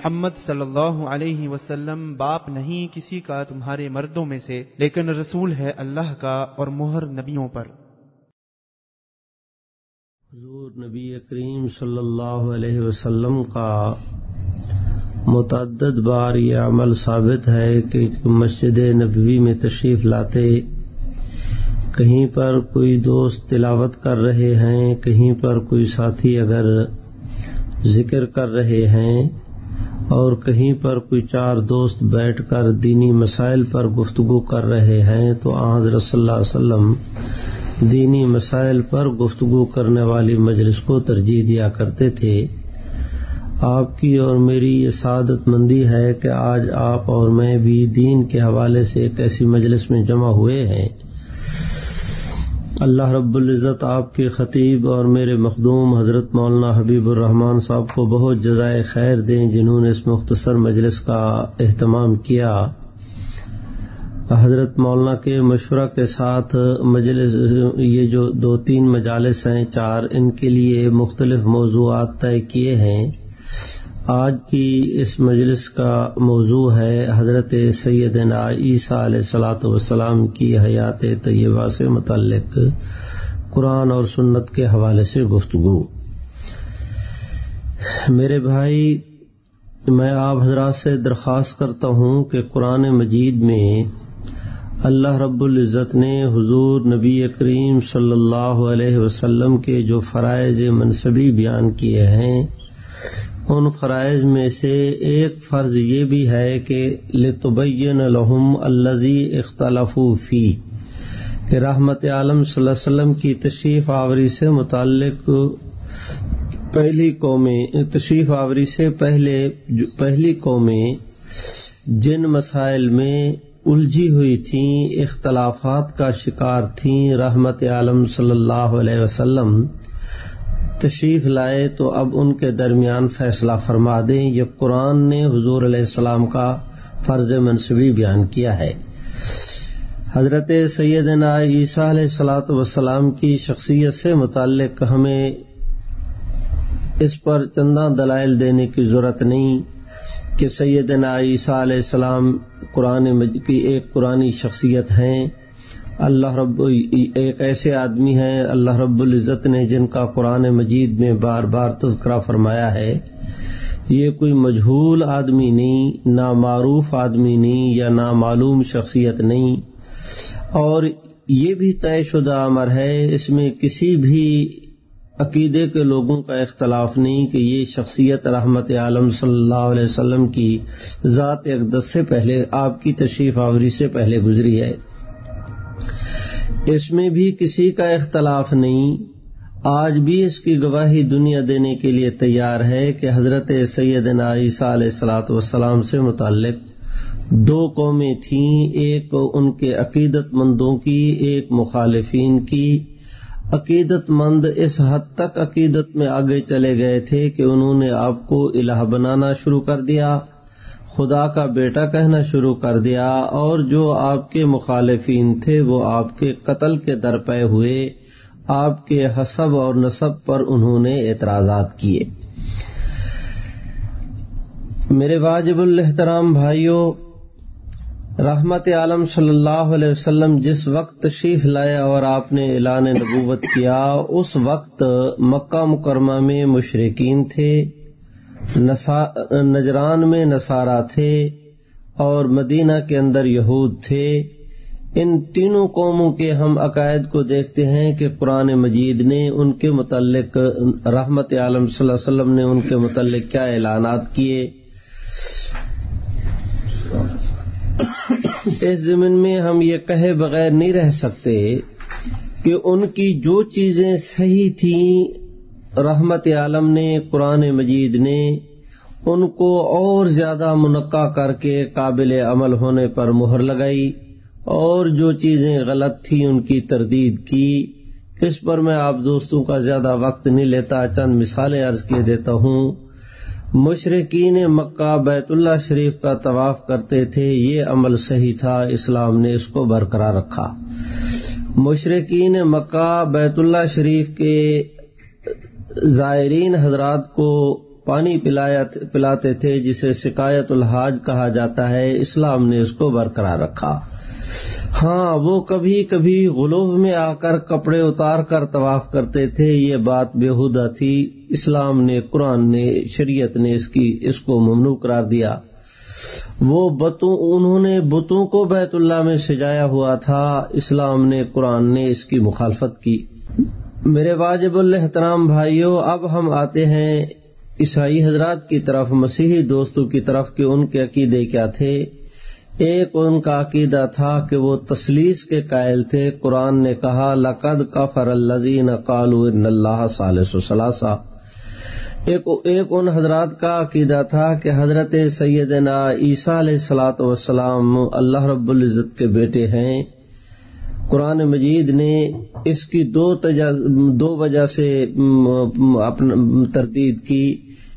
محمد صلی اللہ علیہ وسلم باپ نہیں کسی کا تمہارے مردوں میں سے، لیکن رسول ہے اللہ کا اور مہر نبیوں پر۔ حضور نبی کریم صلی اللہ علیہ وسلم کا متعدد بار یہ عمل ثابت ہے کہ مسجد نبوی میں تشریف لاتے کہیں پر کوئی دوست تلاوت کر رہے ہیں، کہیں پر کوئی ساتھی اگر ذکر کر رہے ہیں۔ اور کہیں پر کوئی چار دوست بیٹھ کر دینی مسائل پر گفتگو کر رہے ہیں تو حضرت صلی اللہ علیہ وسلم دینی مسائل پر گفتگو کرنے والی مجلس کو ترجیح دیا کرتے تھے۔ آپ کی اور میری یہ سعادت مندی ہے کہ آج آپ اور میں بھی دین کے حوالے سے ایک ایسی مجلس میں جمع ہوئے ہیں۔ اللہ رب العزت آپ کے خطیب اور میرے مخدوم حضرت مولانا حبیب الرحمان صاحب کو بہت جزائے خیر دیں جنہوں نے اس مختصر مجلس کا اہتمام کیا۔ حضرت مولانا کے مشورہ کے ساتھ مجلس، یہ جو دو تین مجالس ہیں، چار ان کے لیے مختلف موضوعات طے کیے ہیں۔ آج کی اس مجلس کا موضوع ہے حضرت سیدنا عیسیٰ علیہ السلاۃ والسلام کی حیات طیبہ سے متعلق قرآن اور سنت کے حوالے سے گفتگو۔ میرے بھائی، میں آپ حضرات سے درخواست کرتا ہوں کہ قرآن مجید میں اللہ رب العزت نے حضور نبی کریم صلی اللہ علیہ وسلم کے جو فرائض منصبی بیان کیے ہیں ان فرائض میں سے ایک فرض یہ بھی ہے کہ لتبین لہم الزی اختلاف فی، کہ رحمت عالم صلی اللہ علیہ وسلم کی تشریف آوری سے متعلق پہلی قومیں، تشریف آوری سے پہلے پہلی قومیں جن مسائل میں الجھی ہوئی تھیں، اختلافات کا شکار تھیں رحمت عالم صلی اللہ علیہ وسلم تشریف لائے تو اب ان کے درمیان فیصلہ فرما دیں، یہ قرآن نے حضور علیہ السلام کا فرض منصبی بیان کیا ہے۔ حضرت سیدنا عیسیٰ علیہ السلاۃ وسلام کی شخصیت سے متعلق ہمیں اس پر چندہ دلائل دینے کی ضرورت نہیں کہ سیدنا عیسیٰ علیہ السلام قرآن کی ایک قرآنی شخصیت ہیں۔ اللہ رب ایک ایسے آدمی ہیں اللہ رب العزت نے جن کا قرآن مجید میں بار بار تذکرہ فرمایا ہے۔ یہ کوئی مجہول آدمی نہیں، نامعروف آدمی نہیں یا نامعلوم شخصیت نہیں۔ اور یہ بھی طے شدہ امر ہے، اس میں کسی بھی عقیدے کے لوگوں کا اختلاف نہیں کہ یہ شخصیت رحمت عالم صلی اللہ علیہ وسلم کی ذات اقدس سے پہلے، آپ کی تشریف آوری سے پہلے گزری ہے۔ اس میں بھی کسی کا اختلاف نہیں۔ آج بھی اس کی گواہی دنیا دینے کے لیے تیار ہے کہ حضرت سیدنا عیسیٰ علیہ السلاۃ والسلام سے متعلق دو قومیں تھیں، ایک ان کے عقیدت مندوں کی، ایک مخالفین کی۔ عقیدت مند اس حد تک عقیدت میں آگے چلے گئے تھے کہ انہوں نے آپ کو الہ بنانا شروع کر دیا۔ خدا کا بیٹا کہنا شروع کر دیا اور جو آپ کے مخالفین تھے وہ آپ کے قتل کے درپے ہوئے، آپ کے حسب اور نصب پر انہوں نے اعتراضات کیے۔ میرے واجب الحترام بھائیوں رحمت عالم صلی اللہ علیہ وسلم جس وقت تشریف لایا اور آپ نے اعلان نبوت کیا، اس وقت مکہ مکرمہ میں مشرقین تھے۔ نجران میں نصارہ تھے اور مدینہ کے اندر یہود تھے۔ ان تینوں قوموں کے ہم عقائد کو دیکھتے ہیں کہ قرآن مجید نے ان کے متعلق، رحمت عالم صلی اللہ علیہ وسلم نے ان کے متعلق کیا اعلانات کیے۔ اس زمین میں ہم یہ کہے بغیر نہیں رہ سکتے کہ ان کی جو چیزیں صحیح تھیں رحمت عالم نے، قرآن مجید نے ان کو اور زیادہ منقع کر کے قابل عمل ہونے پر مہر لگائی اور جو چیزیں غلط تھیں ان کی تردید کی۔ اس پر میں آپ دوستوں کا زیادہ وقت نہیں لیتا، چند مثالیں عرض کیے دیتا ہوں۔ مشرقین مکہ بیت اللہ شریف کا طواف کرتے تھے، یہ عمل صحیح تھا، اسلام نے اس کو برقرار رکھا۔ مشرقین مکہ بیت اللہ شریف کے زائرین حضرات کو پانی پلاتے تھے، جسے شکایت الحاج کہا جاتا ہے، اسلام نے اس کو برقرار رکھا۔ ہاں وہ کبھی کبھی غلوب میں آ کر کپڑے اتار کر طواف کرتے تھے، یہ بات بےحدہ تھی۔ اسلام نے، قرآن نے، شریعت نے اس کی اس کو ممنوع قرار دیا۔ وہ بتوں انہوں نے بتوں کو بیت اللہ میں سجایا ہوا تھا۔ اسلام نے، قرآن نے اس کی مخالفت کی۔ میرے واجب الحترام بھائیوں اب ہم آتے ہیں عیسائی حضرات کی طرف، مسیحی دوستوں کی طرف کہ ان کے عقیدے کیا تھے۔ ایک ان کا عقیدہ تھا کہ وہ تسلیس کے قائل تھے۔ قرآن نے کہا، لقد کا فر الزین کالو اللہ صالح ثلاثہ۔ ایک ایک ان حضرات کا عقیدہ تھا کہ حضرت سیدنا عیسیٰ علیہ السلاۃ وسلام اللہ رب العزت کے بیٹے ہیں۔ قرآن مجید نے اس کی دو دو وجہ سے تردید کی۔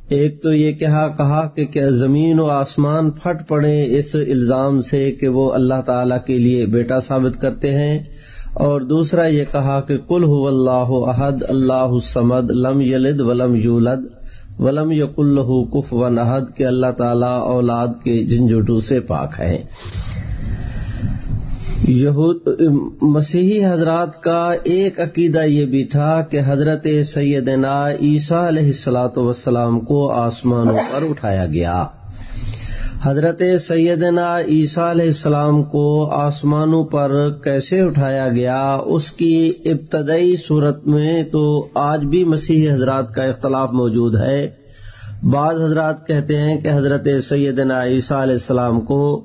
ایک تو یہ کہا کہا کہ کیا زمین و آسمان پھٹ پڑے اس الزام سے کہ وہ اللہ تعالی کے لیے بیٹا ثابت کرتے ہیں۔ اور دوسرا یہ کہا کہ کل ہو اللہ عہد اللہ سمد لم یلد ولم یولد، ولم یق اللہ کف و نحد کے اللہ تعالی اولاد کے جھنجھٹو سے پاک ہیں۔ مسیحی حضرات کا ایک عقیدہ یہ بھی تھا کہ حضرت سیدنا عیسیٰ علیہ السلاۃ وسلام کو آسمانوں پر اٹھایا گیا۔ حضرت سیدنا عیسیٰ علیہ السلام کو آسمانوں پر کیسے اٹھایا گیا، اس کی ابتدائی صورت میں تو آج بھی مسیحی حضرات کا اختلاف موجود ہے۔ بعض حضرات کہتے ہیں کہ حضرت سیدنا عیسیٰ علیہ السلام کو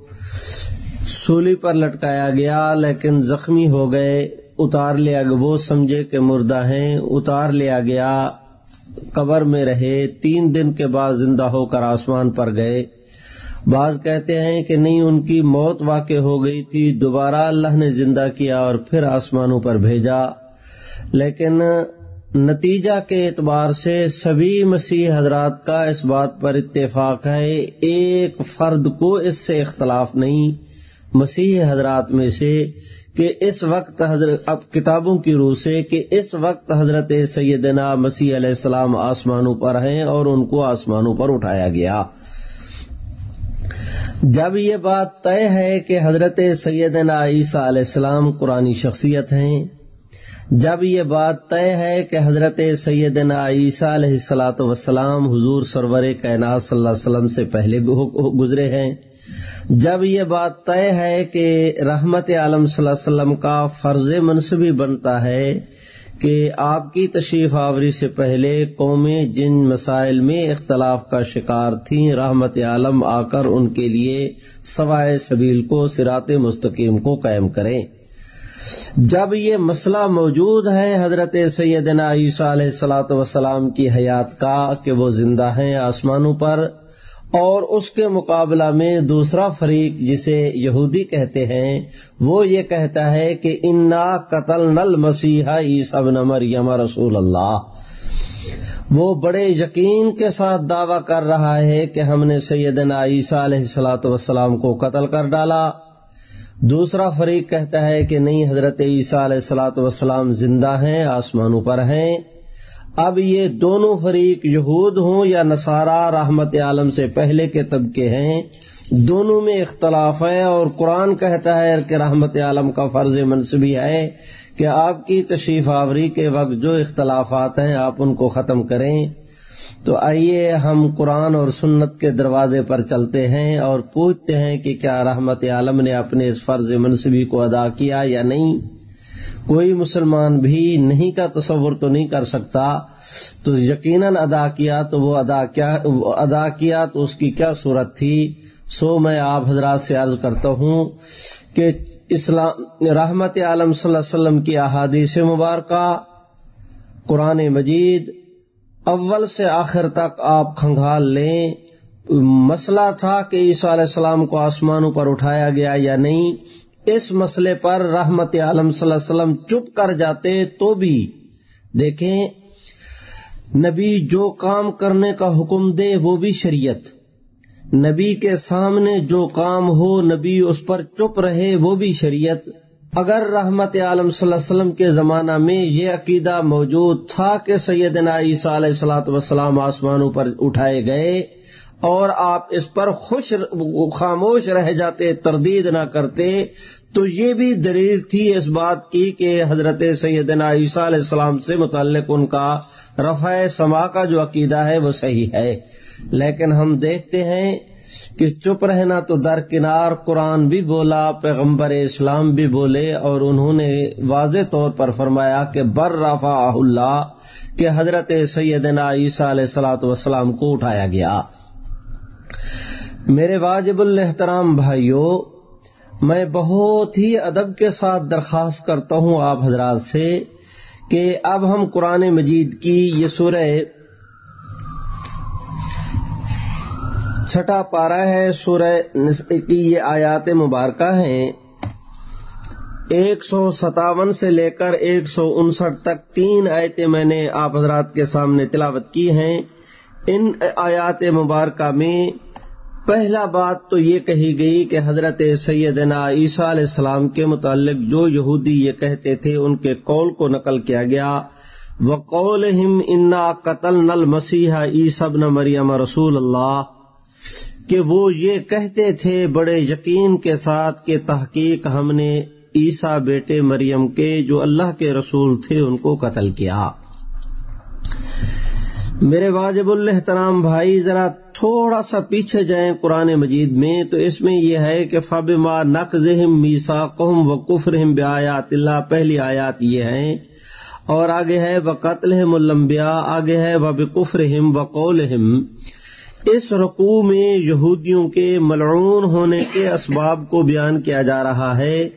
سولی پر لٹکایا گیا، لیکن زخمی ہو گئے، اتار لیا گیا، وہ سمجھے کہ مردہ ہیں، اتار لیا گیا، قبر میں رہے، تین دن کے بعد زندہ ہو کر آسمان پر گئے۔ بعض کہتے ہیں کہ نہیں، ان کی موت واقع ہو گئی تھی، دوبارہ اللہ نے زندہ کیا اور پھر آسمانوں پر بھیجا۔ لیکن نتیجہ کے اعتبار سے سبھی مسیح حضرات کا اس بات پر اتفاق ہے، ایک فرد کو اس سے اختلاف نہیں۔ مسیح حضرات میں سے کہ اس وقت حضرت اب کتابوں کی روح سے کہ اس وقت حضرت سیدنا مسیح علیہ السلام آسمانوں پر ہیں اور ان کو آسمانوں پر اٹھایا گیا۔ جب یہ بات طے ہے کہ حضرت سیدنا عیسیٰ علیہ السلام قرآن شخصیت ہیں، جب یہ بات طے ہے کہ حضرت سیدنا عیسیٰ علیہ السلاۃ وسلام حضور سرور کائنات صلی اللہ علیہ وسلم سے پہلے گزرے ہیں جب یہ بات طے ہے کہ رحمت عالم صلی اللہ علیہ وسلم کا فرض منصبی بنتا ہے کہ آپ کی تشریف آوری سے پہلے قومیں جن مسائل میں اختلاف کا شکار تھیں، رحمت عالم آ کر ان کے لیے سوائے سبیل کو سرات مستقیم کو قائم کریں۔ جب یہ مسئلہ موجود ہے حضرت سیدنا عیسیٰ علیہ السلاۃ وسلام کی حیات کا کہ وہ زندہ ہیں آسمانوں پر اور اس کے مقابلہ میں دوسرا فریق جسے یہودی کہتے ہیں، وہ یہ کہتا ہے کہ انا قتل نل مسیحا عیسب مریم رسول اللہ وہ بڑے یقین کے ساتھ دعویٰ کر رہا ہے کہ ہم نے سیدنا عیسیٰ علیہ السلاۃ وسلام کو قتل کر ڈالا۔ دوسرا فریق کہتا ہے کہ نہیں، حضرت عیسیٰ علیہ السلاۃ وسلام زندہ ہیں، آسمانوں پر ہیں۔ اب یہ دونوں فریق یہود ہوں یا نصارہ رحمت عالم سے پہلے کے طبقے ہیں، دونوں میں اختلاف ہے اور قرآن کہتا ہے کہ رحمت عالم کا فرض منصبی ہے کہ آپ کی تشریف آوری کے وقت جو اختلافات ہیں آپ ان کو ختم کریں۔ تو آئیے ہم قرآن اور سنت کے دروازے پر چلتے ہیں اور پوچھتے ہیں کہ کیا رحمت عالم نے اپنے اس فرض منصبی کو ادا کیا یا نہیں۔ کوئی مسلمان بھی نہیں کا تصور تو نہیں کر سکتا، تو یقیناً ادا کیا تو وہ ادا کیا ادا کیا تو اس کی کیا صورت تھی؟ سو میں آپ حضرات سے عرض کرتا ہوں کہ اسلام، رحمت عالم صلی اللہ علیہ وسلم کی احادیث مبارکہ، قرآن مجید اول سے آخر تک آپ کھنگال لیں۔ مسئلہ تھا کہ عیسیٰ علیہ السلام کو آسمانوں پر اٹھایا گیا یا نہیں اس مسئلے پر رحمت عالم صلی اللہ علیہ وسلم چپ کر جاتے تو بھی دیکھیں، نبی جو کام کرنے کا حکم دے وہ بھی شریعت۔ نبی کے سامنے جو کام ہو، نبی اس پر چپ رہے وہ بھی شریعت۔ اگر رحمت عالم صلی اللہ علیہ وسلم کے زمانہ میں یہ عقیدہ موجود تھا کہ سیدنا عیسیٰ علیہ السلاۃ وسلام آسمانوں پر اٹھائے گئے اور آپ اس پر خوش، خاموش رہ جاتے، تردید نہ کرتے تو یہ بھی دلیل تھی اس بات کی کہ حضرت سیدنا عیسیٰ علیہ السلام سے متعلق ان کا رفع سما کا جو عقیدہ ہے وہ صحیح ہے۔ لیکن ہم دیکھتے ہیں کہ چپ رہنا تو درکنار قرآن بھی بولا، پیغمبر اسلام بھی بولے اور انہوں نے واضح طور پر فرمایا کہ بر رفا اللہ کہ حضرت سیدنا عیسیٰ علیہ السلاۃ وسلام کو اٹھایا گیا۔ میرے واجب الحترام بھائیوں میں بہت ہی ادب کے ساتھ درخواست کرتا ہوں آپ حضرات سے کہ اب ہم قرآن مجید کی یہ سورہ چھٹا پارا ہے، سورہ کی یہ آیات مبارکہ ہیں۔ ایک سو ستاون سے لے کر ایک سو انسٹھ تک تین آیتیں میں نے آپ حضرات کے سامنے تلاوت کی ہیں۔ ان آیات مبارکہ میں پہلا بات تو یہ کہی گئی کہ حضرت سیدنا عیسیٰ علیہ السلام کے متعلق جو یہودی یہ کہتے تھے، ان کے قول کو نقل کیا گیا۔ وہ قول ہم انا قتل نل مسیح عیسب نہ مریم رسول اللہ کہ وہ یہ کہتے تھے بڑے یقین کے ساتھ کہ تحقیق ہم نے عیسا بیٹے مریم کے جو اللہ کے رسول تھے، ان کو قتل کیا۔ میرے واجب الحترام بھائی، ذرا تھوڑا سا پیچھے جائیں قرآن مجید میں، تو اس میں یہ ہے کہ فب ما نق ذہم میسا قم و کفر بیات اللہ پہلی آیات یہ ہیں اور آگے ہے و قتل ملمبیا آگے ہے و بکفرہم و قول اس رقو میں یہودیوں کے ملعون ہونے کے اسباب کو بیان کیا جا رہا ہے۔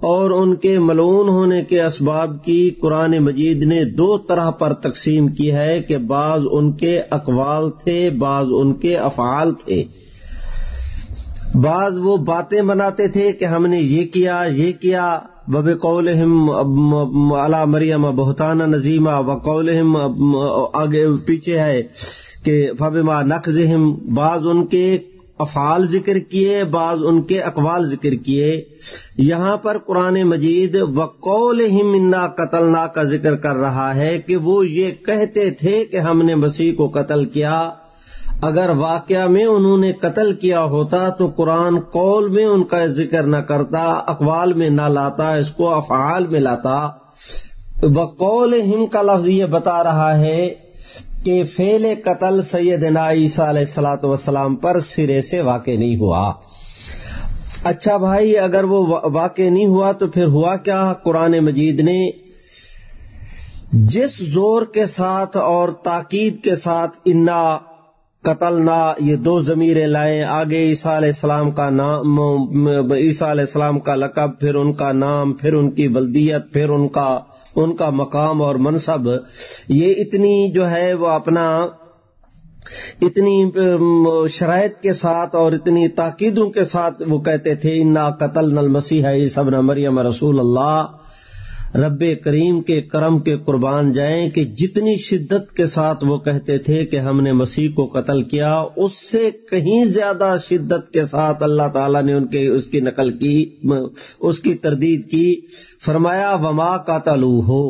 اور ان کے ملعون ہونے کے اسباب کی قرآن مجید نے دو طرح پر تقسیم کی ہے کہ بعض ان کے اقوال تھے، بعض ان کے افعال تھے۔ بعض وہ باتیں بناتے تھے کہ ہم نے یہ کیا یہ کیا۔ بب قول علا مریم بہتانہ نظیمہ و قول آگے پیچھے ہے کہ فبما نقزہم بعض ان کے افعال ذکر کیے، بعض ان کے اقوال ذکر کیے۔ یہاں پر قرآن مجید وقول ہم انا کا ذکر کر رہا ہے کہ وہ یہ کہتے تھے کہ ہم نے مسیح کو قتل کیا۔ اگر واقعہ میں انہوں نے قتل کیا ہوتا تو قرآن قول میں ان کا ذکر نہ کرتا، اقوال میں نہ لاتا، اس کو افعال میں لاتا۔ وقول ہم کا لفظ یہ بتا رہا ہے کہ فیل قتل سید عیسیٰ علیہ السلاۃ وسلام پر سرے سے واقع نہیں ہوا۔ اچھا بھائی، اگر وہ واقع نہیں ہوا تو پھر ہوا کیا؟ قرآن مجید نے جس زور کے ساتھ اور تاکید کے ساتھ انا قتل نہ، یہ دو ضمیریں لائیں۔ آگے عیسیٰ علیہ السلام کا نام، عیسیٰ علیہ السلام کا لقب، پھر ان کا نام، پھر ان کی بلدیت، پھر ان کا ان کا مقام اور منصب۔ یہ اتنی جو ہے وہ اپنا، اتنی شرائط کے ساتھ اور اتنی تاکیدوں کے ساتھ وہ کہتے تھے، انا قتل نل مسیح سب نہ مریم رسول اللہ رب کریم کے کرم کے قربان جائیں کہ جتنی شدت کے ساتھ وہ کہتے تھے کہ ہم نے مسیح کو قتل کیا، اس سے کہیں زیادہ شدت کے ساتھ اللہ تعالیٰ نے ان کے، اس کی نقل کی، اس کی تردید کی، فرمایا، وما قاتلو ہو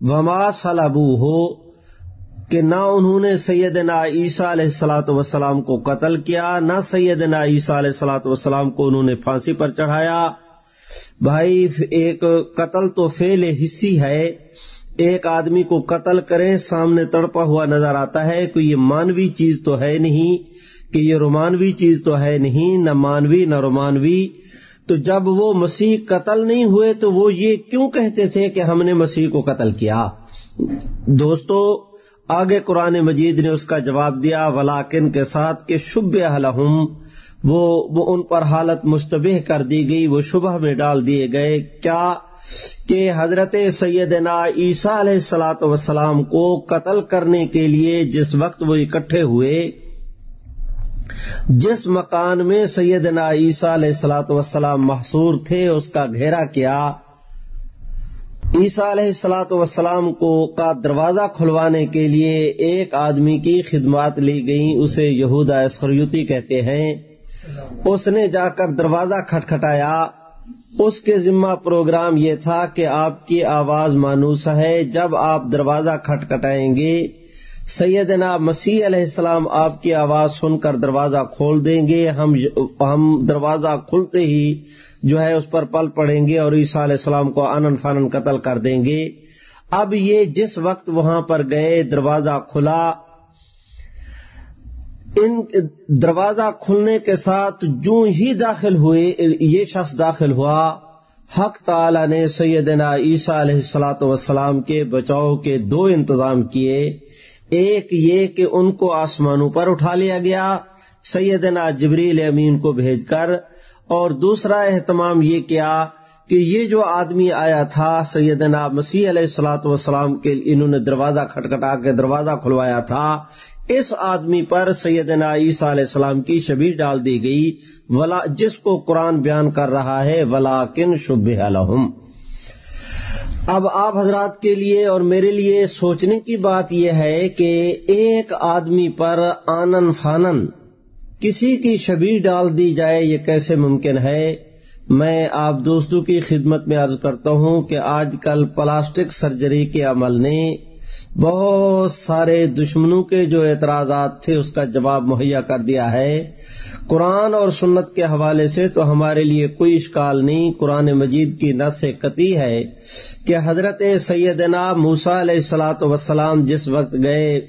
وما سلابو ہو کہ نہ انہوں نے سیدنا عیسیٰ علیہ السلاۃ وسلام کو قتل کیا، نہ سیدنا عیسیٰ علیہ السلاۃ وسلام کو انہوں نے پھانسی پر چڑھایا بھائی، ایک قتل تو فیل حصی ہے۔ ایک آدمی کو قتل کرے، سامنے تڑپا ہوا نظر آتا ہے کہ یہ مانوی چیز تو ہے نہیں، کہ یہ رومانوی چیز تو ہے نہیں، نہ مانوی، نہ رومانوی۔ تو جب وہ مسیح قتل نہیں ہوئے تو وہ یہ کیوں کہتے تھے کہ ہم نے مسیح کو قتل کیا؟ دوستو، آگے قرآن مجید نے اس کا جواب دیا ولاکن کے ساتھ کہ شب الحم وہ وہ ان پر حالت مشتبہ کر دی گئی، وہ شبہ میں ڈال دیے گئے، کیا کہ حضرت سیدنا عیسیٰ علیہ السلاۃ وسلام کو قتل کرنے کے لیے جس وقت وہ اکٹھے ہوئے، جس مکان میں سیدنا عیسیٰ علیہ السلاۃ وسلام محصور تھے، اس کا گھیرا کیا، عیسیٰ علیہ السلاۃ وسلام کو کا دروازہ کھلوانے کے لیے ایک آدمی کی خدمات لی گئی اسے یہودا اسخریوتی کہتے ہیں۔ اس نے جا کر دروازہ کھٹکھٹایا۔ اس کے ذمہ پروگرام یہ تھا کہ آپ کی آواز مانوس ہے۔ جب آپ دروازہ کھٹکھٹائیں گے، سیدنا مسیح علیہ السلام آپ کی آواز سن کر دروازہ کھول دیں گے۔ ہم ہم دروازہ کھلتے ہی جو ہے اس پر پل پڑیں گے اور عیسیٰ علیہ السلام کو آنن فانن قتل کر دیں گے۔ اب یہ جس وقت وہاں پر گئے، دروازہ کھلا۔ ان دروازہ کھلنے کے ساتھ جو ہی داخل ہوئے، یہ شخص داخل ہوا۔ حق تعالی نے سیدنا عیسیٰ علیہ السلاۃ وسلام کے بچاؤ کے دو انتظام کیے۔ ایک یہ کہ ان کو آسمانوں پر اٹھا لیا گیا، سیدنا جبریل امین کو بھیج کر۔ اور دوسرا اہتمام یہ کیا کہ یہ جو آدمی آیا تھا، سیدنا مسیح علیہ السلاۃ والسلام کے، انہوں نے دروازہ کھٹکھٹا کے دروازہ کھلوایا تھا اس آدمی پر سیدنا عیسیٰ علیہ السلام کی شبیر ڈال دی گئی، ولا جس کو قرآن بیان کر رہا ہے ولا کن شب الحم اب آپ حضرات کے لیے اور میرے لیے سوچنے کی بات یہ ہے کہ ایک آدمی پر آنن فانن کسی کی شبیر ڈال دی جائے، یہ کیسے ممکن ہے؟ میں آپ دوستوں کی خدمت میں عرض کرتا ہوں کہ آج کل پلاسٹک سرجری کے عمل نے بہت سارے دشمنوں کے جو اعتراضات تھے، اس کا جواب مہیا کر دیا ہے۔ قرآن اور سنت کے حوالے سے تو ہمارے لیے کوئی اشکال نہیں، قرآن مجید کی نس قطعی ہے کہ حضرت سیدنا موسا علیہ السلاۃ وسلام جس وقت گئے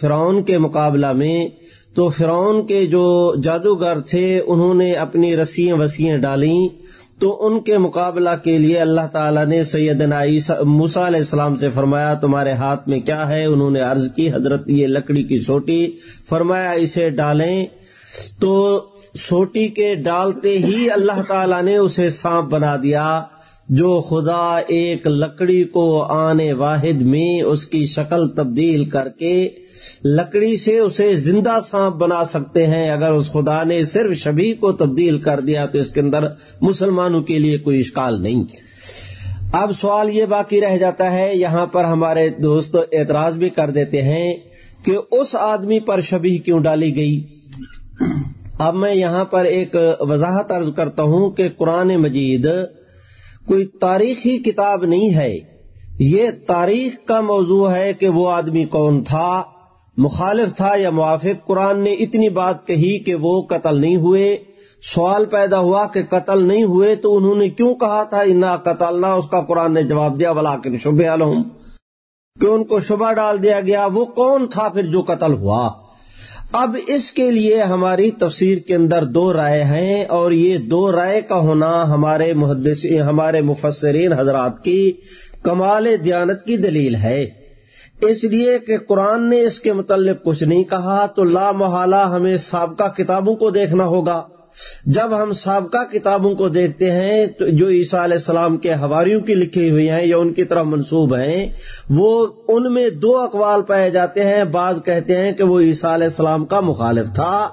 فرعون کے مقابلہ میں، تو فرعون کے جو جادوگر تھے، انہوں نے اپنی رسیاں وسیع ڈالیں۔ تو ان کے مقابلہ کے لیے اللہ تعالیٰ نے سیدنا موسا علیہ السلام سے فرمایا، تمہارے ہاتھ میں کیا ہے؟ انہوں نے عرض کی، حضرت یہ لکڑی کی سوٹی۔ فرمایا، اسے ڈالیں۔ تو سوٹی کے ڈالتے ہی اللہ تعالیٰ نے اسے سانپ بنا دیا، جو خدا ایک لکڑی کو آنے واحد میں اس کی شکل تبدیل کر کے لکڑی سے اسے زندہ سانپ بنا سکتے ہیں۔ اگر اس خدا نے صرف شبی کو تبدیل کر دیا تو اس کے اندر مسلمانوں کے لیے کوئی اشکال نہیں۔ اب سوال یہ باقی رہ جاتا ہے، یہاں پر ہمارے دوست اعتراض بھی کر دیتے ہیں کہ اس آدمی پر شبی کیوں ڈالی گئی؟ اب میں یہاں پر ایک وضاحت عرض کرتا ہوں کہ قرآن مجید کوئی تاریخی کتاب نہیں ہے۔ یہ تاریخ کا موضوع ہے کہ وہ آدمی کون تھا۔ مخالف تھا یا موافق، قرآن نے اتنی بات کہی کہ وہ قتل نہیں ہوئے۔ سوال پیدا ہوا کہ قتل نہیں ہوئے تو انہوں نے کیوں کہا تھا، انا قتل نہ اس کا قرآن نے جواب دیا بلا کے شبہ علوم کہ ان کو شبہ ڈال دیا گیا، وہ کون تھا پھر جو قتل ہوا؟ اب اس کے لیے ہماری تفسیر کے اندر دو رائے ہیں اور یہ دو رائے کا ہونا ہمارے محدث، ہمارے مفسرین حضرات کی کمال دیانت کی دلیل ہے۔ اس لیے کہ قرآن نے اس کے متعلق کچھ نہیں کہا تو لا محالہ ہمیں سابقہ کتابوں کو دیکھنا ہوگا۔ جب ہم سابقہ کتابوں کو دیکھتے ہیں تو جو عیسیٰ علیہ السلام کے ہواریوں کی لکھی ہوئی ہیں یا ان کی طرف منسوب ہیں، وہ ان میں دو اقوال پائے جاتے ہیں۔ بعض کہتے ہیں کہ وہ عیسیٰ علیہ السلام کا مخالف تھا۔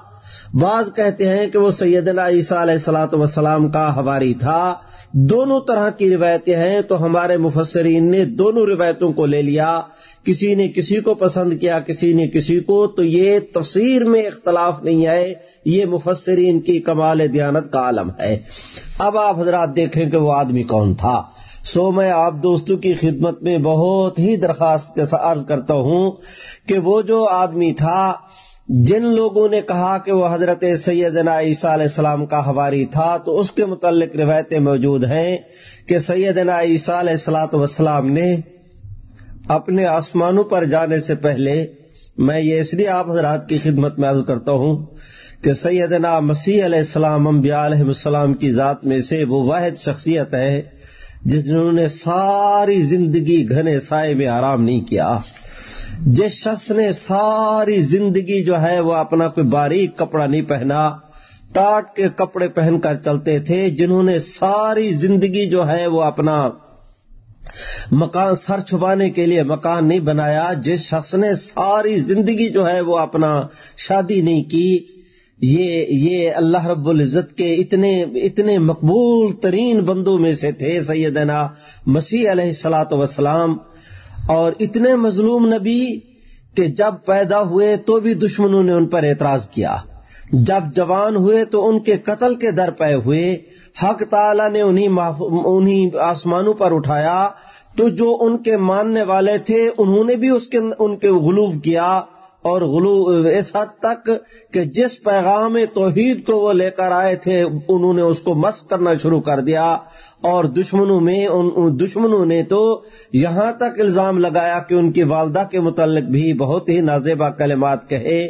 بعض کہتے ہیں کہ وہ سیدنا عیسیٰ علیہ السلاۃ وسلام کا ہواری تھا۔ دونوں طرح کی روایتیں ہیں، تو ہمارے مفسرین نے دونوں روایتوں کو لے لیا۔ کسی نے کسی کو پسند کیا، کسی نے کسی کو، تو یہ تفسیر میں اختلاف نہیں ہے۔ یہ مفسرین کی کمال دیانت کا عالم ہے۔ اب آپ حضرات دیکھیں کہ وہ آدمی کون تھا۔ سو میں آپ دوستوں کی خدمت میں بہت ہی درخواست عرض کرتا ہوں کہ وہ جو آدمی تھا جن لوگوں نے کہا کہ وہ حضرت سیدنا عیسیٰ علیہ السلام کا ہواری تھا، تو اس کے متعلق روایتیں موجود ہیں کہ سیدنا عیسیٰ علیہ السلاۃ وسلام نے اپنے آسمانوں پر جانے سے پہلے، میں یہ اس لیے آپ حضرات کی خدمت میں عرض کرتا ہوں کہ سیدنا مسیح علیہ السلام انبیاء علیہ السلام کی ذات میں سے وہ واحد شخصیت ہے جنہوں نے ساری زندگی گھنے سائے میں آرام نہیں کیا۔ جس شخص نے ساری زندگی جو ہے وہ اپنا کوئی باریک کپڑا نہیں پہنا، ٹاٹ کے کپڑے پہن کر چلتے تھے، جنہوں نے ساری زندگی جو ہے وہ اپنا مکان سر چھپانے کے لیے مکان نہیں بنایا، جس شخص نے ساری زندگی جو ہے وہ اپنا شادی نہیں کی، یہ یہ اللہ رب العزت کے اتنے اتنے مقبول ترین بندوں میں سے تھے، سیدنا مسیح علیہ السلاۃ وسلام اور اتنے مظلوم نبی کہ جب پیدا ہوئے تو بھی دشمنوں نے ان پر اعتراض کیا۔ جب جوان ہوئے تو ان کے قتل کے در پے ہوئے۔ حق تعالی نے انہیں انہیں آسمانوں پر اٹھایا۔ تو جو ان کے ماننے والے تھے، انہوں نے بھی اس کے، ان کے غلوف کیا۔ اور غلو اس حد تک کہ جس پیغام توحید کو وہ لے کر آئے تھے، انہوں نے اس کو مسق کرنا شروع کر دیا اور دشمنوں میں ان دشمنوں نے تو یہاں تک الزام لگایا کہ ان کی والدہ کے متعلق بھی بہت ہی نازیبا کلمات کہے۔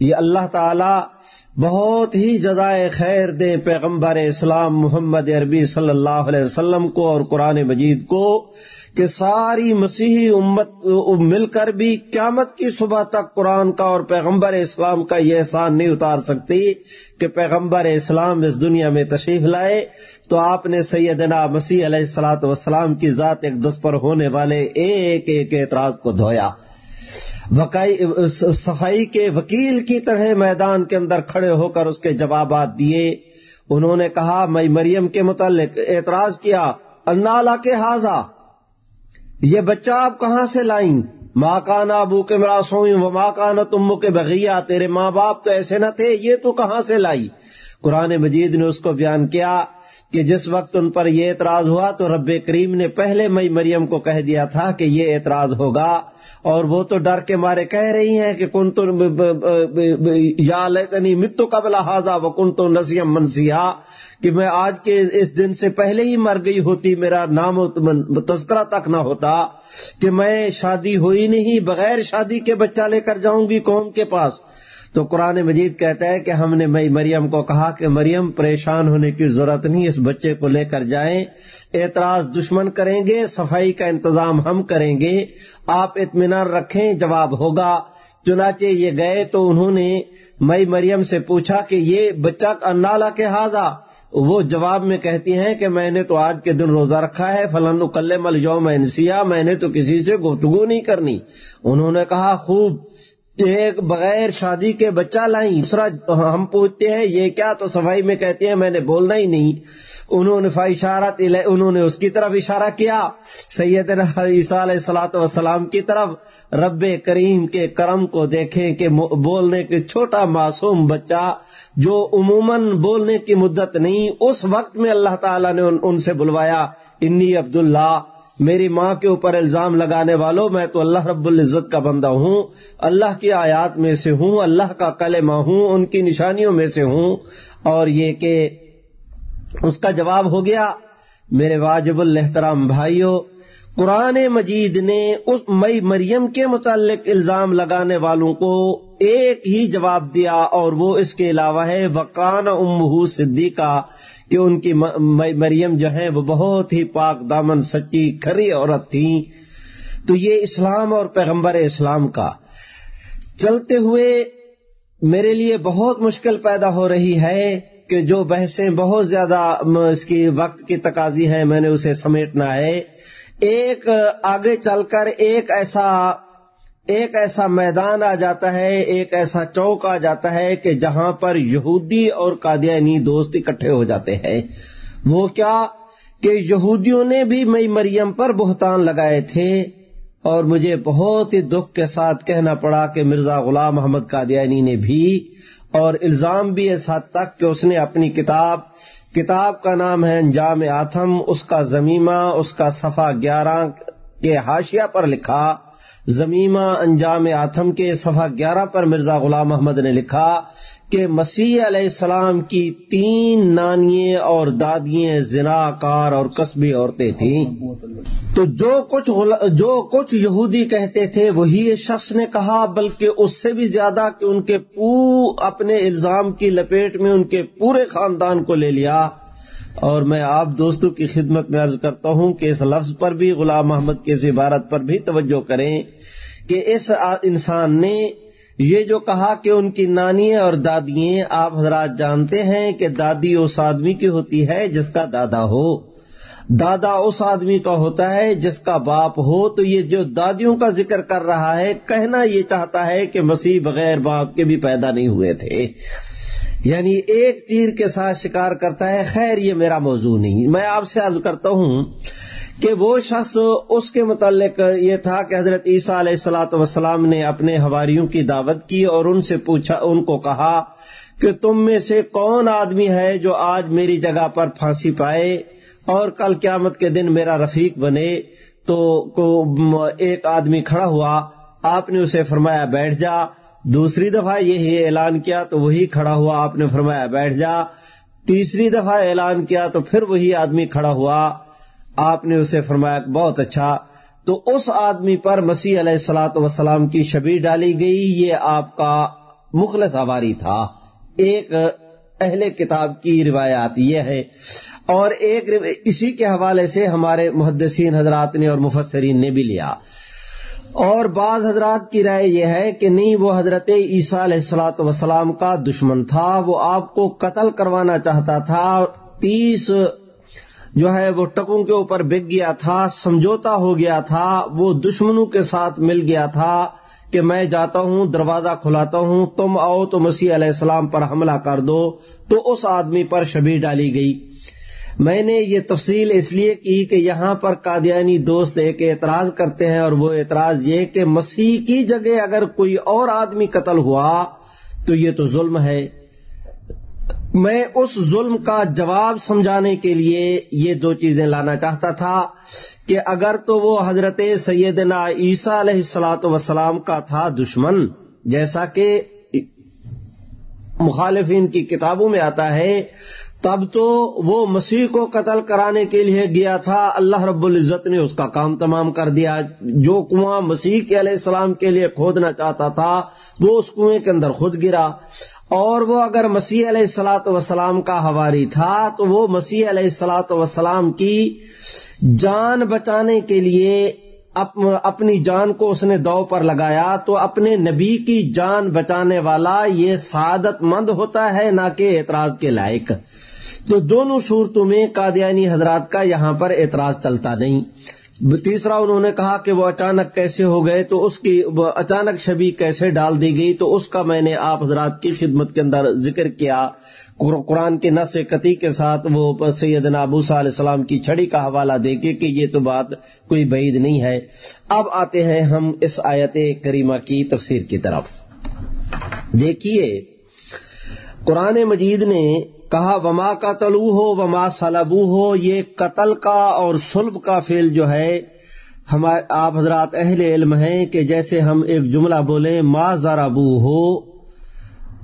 یہ اللہ تعالی بہت ہی جزائے خیر دیں پیغمبر اسلام محمد عربی صلی اللہ علیہ وسلم کو اور قرآن مجید کو کہ ساری مسیحی امت، مل کر بھی قیامت کی صبح تک قرآن کا اور پیغمبر اسلام کا یہ احسان نہیں اتار سکتی کہ پیغمبر اسلام اس دنیا میں تشریف لائے تو آپ نے سیدنا مسیح علیہ السلاۃ وسلام کی ذات ایک دس پر ہونے والے ایک ایک اعتراض کو دھویا۔ صفائی کے وکیل کی طرح میدان کے اندر کھڑے ہو کر اس کے جوابات دیے۔ انہوں نے کہا، میں مریم کے متعلق اعتراض کیا اللہ کے حاضہ یہ بچہ آپ کہاں سے لائیں؟ ماں کانا ابو کے میرا سوئی و ماں کانا تمو کے بغیا تیرے ماں باپ تو ایسے نہ تھے، یہ تو کہاں سے لائی؟ قرآن مجید نے اس کو بیان کیا۔ کہ جس وقت ان پر یہ اعتراض ہوا تو رب کریم نے پہلے مئی مریم کو کہہ دیا تھا کہ یہ اعتراض ہوگا اور وہ تو ڈر کے مارے کہہ رہی ہیں کہ کن تو یا لیتنی متو قبل حاضہ وہ کن تو نسیم منسیہ کہ میں آج کے اس دن سے پہلے ہی مر گئی ہوتی، میرا نام تذکرہ تک نہ ہوتا کہ میں شادی ہوئی نہیں، بغیر شادی کے بچہ لے کر جاؤں گی قوم کے پاس؟ تو قرآن مجید کہتا ہے کہ ہم نے مئی مریم کو کہا کہ مریم پریشان ہونے کی ضرورت نہیں، اس بچے کو لے کر جائیں، اعتراض دشمن کریں گے، صفائی کا انتظام ہم کریں گے، آپ اطمینان رکھیں، جواب ہوگا۔ چنانچہ یہ گئے تو انہوں نے مئی مریم سے پوچھا کہ یہ بچہ نالا کے حاضہ؟ وہ جواب میں کہتی ہیں کہ میں نے تو آج کے دن روزہ رکھا ہے فلاں کل مل یوم انسیا میں نے تو کسی سے گفتگو نہیں کرنی۔ انہوں نے کہا، خوب۔ ایک بغیر شادی کے بچہ لائیں، دوسرا ہم پوچھتے ہیں، یہ کیا تو صفائی میں کہتے ہیں، میں نے بولنا ہی نہیں۔ انہوں نے اشارت انہوں نے اس کی طرف اشارہ کیا۔ سید عیسیٰ علیہ سلاۃ وسلام کی طرف رب کریم کے کرم کو دیکھیں کہ بولنے کے چھوٹا معصوم بچہ جو عموماً بولنے کی مدت نہیں، اس وقت میں اللہ تعالیٰ نے ان سے بلوایا، انی عبداللہ میری ماں کے اوپر الزام لگانے والوں، میں تو اللہ رب العزت کا بندہ ہوں، اللہ کی آیات میں سے ہوں، اللہ کا کلمہ ہوں، ان کی نشانیوں میں سے ہوں۔ اور یہ کہ اس کا جواب ہو گیا، میرے واجب الحترام بھائیوں قرآن مجید نے اس مئی مریم کے متعلق الزام لگانے والوں کو ایک ہی جواب دیا اور وہ اس کے علاوہ ہے، وقان ام صدیقہ کہ ان کی مریم جو ہے وہ بہت ہی پاک دامن، سچی، کھری عورت تھی تو یہ اسلام اور پیغمبر اسلام کا۔ چلتے ہوئے میرے لیے بہت مشکل پیدا ہو رہی ہے کہ جو بحثیں بہت زیادہ اس کی وقت کی تقاضی ہے میں نے اسے سمیٹنا ہے۔ ایک آگے چل کر ایک ایسا ایک ایسا میدان آ جاتا ہے، ایک ایسا چوک آ جاتا ہے کہ جہاں پر یہودی اور قادیانی دوست اکٹھے ہو جاتے ہیں۔ وہ کیا کہ یہودیوں نے بھی مئی مریم پر بہتان لگائے تھے اور مجھے بہت ہی دکھ کے ساتھ کہنا پڑا کہ مرزا غلام محمد قادیانی نے بھی اور الزام بھی اس حد تک کہ اس نے اپنی کتاب کتاب کا نام ہے انجام آتم اس کا زمیمہ، اس کا صفحہ گیارہ کے حاشیہ پر لکھا، زمیمہ انجام آتم کے صفحہ گیارہ پر مرزا غلام احمد نے لکھا کہ مسیح علیہ السلام کی تین نانی اور دادیاں زنا کار اور قصبی عورتیں تھیں۔ تو جو کچھ جو کچھ یہودی کہتے تھے، وہی شخص نے کہا، بلکہ اس سے بھی زیادہ کہ ان کے اپنے الزام کی لپیٹ میں ان کے پورے خاندان کو لے لیا۔ اور میں آپ دوستوں کی خدمت میں عرض کرتا ہوں کہ اس لفظ پر بھی، غلام محمد کی اس عبارت پر بھی توجہ کریں کہ اس انسان نے یہ جو کہا کہ ان کی نانیاں اور دادیاں آپ حضرات جانتے ہیں کہ دادی اس آدمی کی ہوتی ہے جس کا دادا ہو۔ دادا اس آدمی کا ہوتا ہے جس کا باپ ہو۔ تو یہ جو دادیوں کا ذکر کر رہا ہے، کہنا یہ چاہتا ہے کہ مسیح بغیر باپ کے بھی پیدا نہیں ہوئے تھے۔ یعنی ایک تیر کے ساتھ شکار کرتا ہے، خیر یہ میرا موضوع نہیں۔ میں آپ سے عرض کرتا ہوں کہ وہ شخص اس کے متعلق یہ تھا کہ حضرت عیسیٰ علیہ السلاۃ وسلام نے اپنے ہواریوں کی دعوت کی اور ان سے پوچھا، ان کو کہا کہ تم میں سے کون آدمی ہے جو آج میری جگہ پر پھانسی پائے اور کل قیامت کے دن میرا رفیق بنے؟ تو ایک آدمی کھڑا ہوا، آپ نے اسے فرمایا، بیٹھ جا۔ دوسری دفعہ یہی اعلان کیا تو وہی کھڑا ہوا، آپ نے فرمایا، بیٹھ جا۔ تیسری دفعہ اعلان کیا تو پھر وہی آدمی کھڑا ہوا۔ آپ نے اسے فرمایا بہت اچھا۔ تو اس آدمی پر مسیح علیہ السلاۃ وسلام کی شبی ڈالی گئی۔ یہ آپ کا مخلص آواری تھا۔ ایک اہل کتاب کی روایات یہ ہے اور ایک اسی کے حوالے سے ہمارے محدثین حضرات نے اور مفسرین نے بھی لیا۔ اور بعض حضرات کی رائے یہ ہے کہ نہیں، وہ حضرت عیسیٰ علیہ السلاۃ وسلام کا دشمن تھا۔ وہ آپ کو قتل کروانا چاہتا تھا۔ تیس جو ہے وہ ٹکوں کے اوپر بک گیا تھا، سمجھوتا ہو گیا تھا، وہ دشمنوں کے ساتھ مل گیا تھا کہ میں جاتا ہوں، دروازہ کھلاتا ہوں، تم آؤ تو مسیح علیہ السلام پر حملہ کر دو، تو اس آدمی پر شبی ڈالی گئی۔ میں نے یہ تفصیل اس لیے کی کہ یہاں پر قادیانی دوست ایک اعتراض کرتے ہیں اور وہ اعتراض یہ کہ مسیح کی جگہ اگر کوئی اور آدمی قتل ہوا تو یہ تو ظلم ہے۔ میں اس ظلم کا جواب سمجھانے کے لیے یہ دو چیزیں لانا چاہتا تھا کہ اگر تو وہ حضرت سیدنا عیسیٰ علیہ السلاۃ وسلام کا تھا دشمن، جیسا کہ مخالفین کی کتابوں میں آتا ہے، تب تو وہ مسیح کو قتل کرانے کے لیے گیا تھا، اللہ رب العزت نے اس کا کام تمام کر دیا۔ جو کنواں مسیح کے علیہ السلام کے لیے کھودنا چاہتا تھا، وہ اس کنویں کے اندر خود گرا۔ اور وہ اگر مسیح علیہ السلاۃ وسلام کا ہواری تھا، تو وہ مسیح علیہ السلاۃ وسلام کی جان بچانے کے لیے اپنی جان کو اس نے دو پر لگایا، تو اپنے نبی کی جان بچانے والا یہ سعادت مند ہوتا ہے نہ کہ اعتراض کے لائق۔ تو دونوں صورتوں میں قادیانی حضرات کا یہاں پر اعتراض چلتا نہیں۔ تیسرا انہوں نے کہا کہ وہ اچانک کیسے ہو گئے تو اس کی اچانک شبی کیسے ڈال دی گئی تو اس کا میں نے آپ حضرات کی خدمت کے اندر ذکر کیا قرآن کے نس قطعی کے ساتھ وہ سید ابو صلی علیہ السلام کی چھڑی کا حوالہ دے کے کہ یہ تو بات کوئی بعید نہیں ہے۔ اب آتے ہیں ہم اس آیت کریمہ کی تفسیر کی طرف۔ دیکھیے، قرآن مجید نے کہا، وما کا تلو ہو وما سلبو ہو یہ قتل کا اور سلب کا فیل جو ہے، ہمارے آپ حضرات اہل علم ہیں کہ جیسے ہم ایک جملہ بولیں، ما ذرا ہو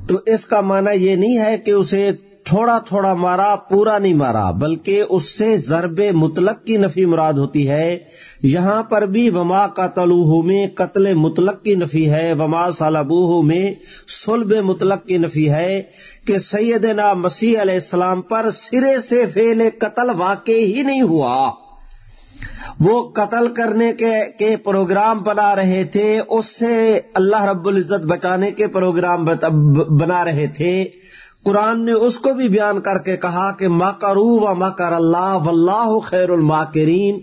تو اس کا معنی یہ نہیں ہے کہ اسے تھوڑا تھوڑا مارا، پورا نہیں مارا، بلکہ اس سے ضرب مطلق کی نفی مراد ہوتی ہے۔ یہاں پر بھی وما کا میں قتل مطلق کی نفی ہے، وما سالبوہ میں سلب مطلق کی نفی ہے کہ سیدنا مسیح علیہ السلام پر سرے سے فیل قتل واقع ہی نہیں ہوا۔ وہ قتل کرنے کے کے پروگرام بنا رہے تھے، اس سے اللہ رب العزت بچانے کے پروگرام بنا رہے تھے۔ قرآن نے اس کو بھی بیان کر کے کہا کہ مکرو و مکر اللہ واللہ خیر الماکرین۔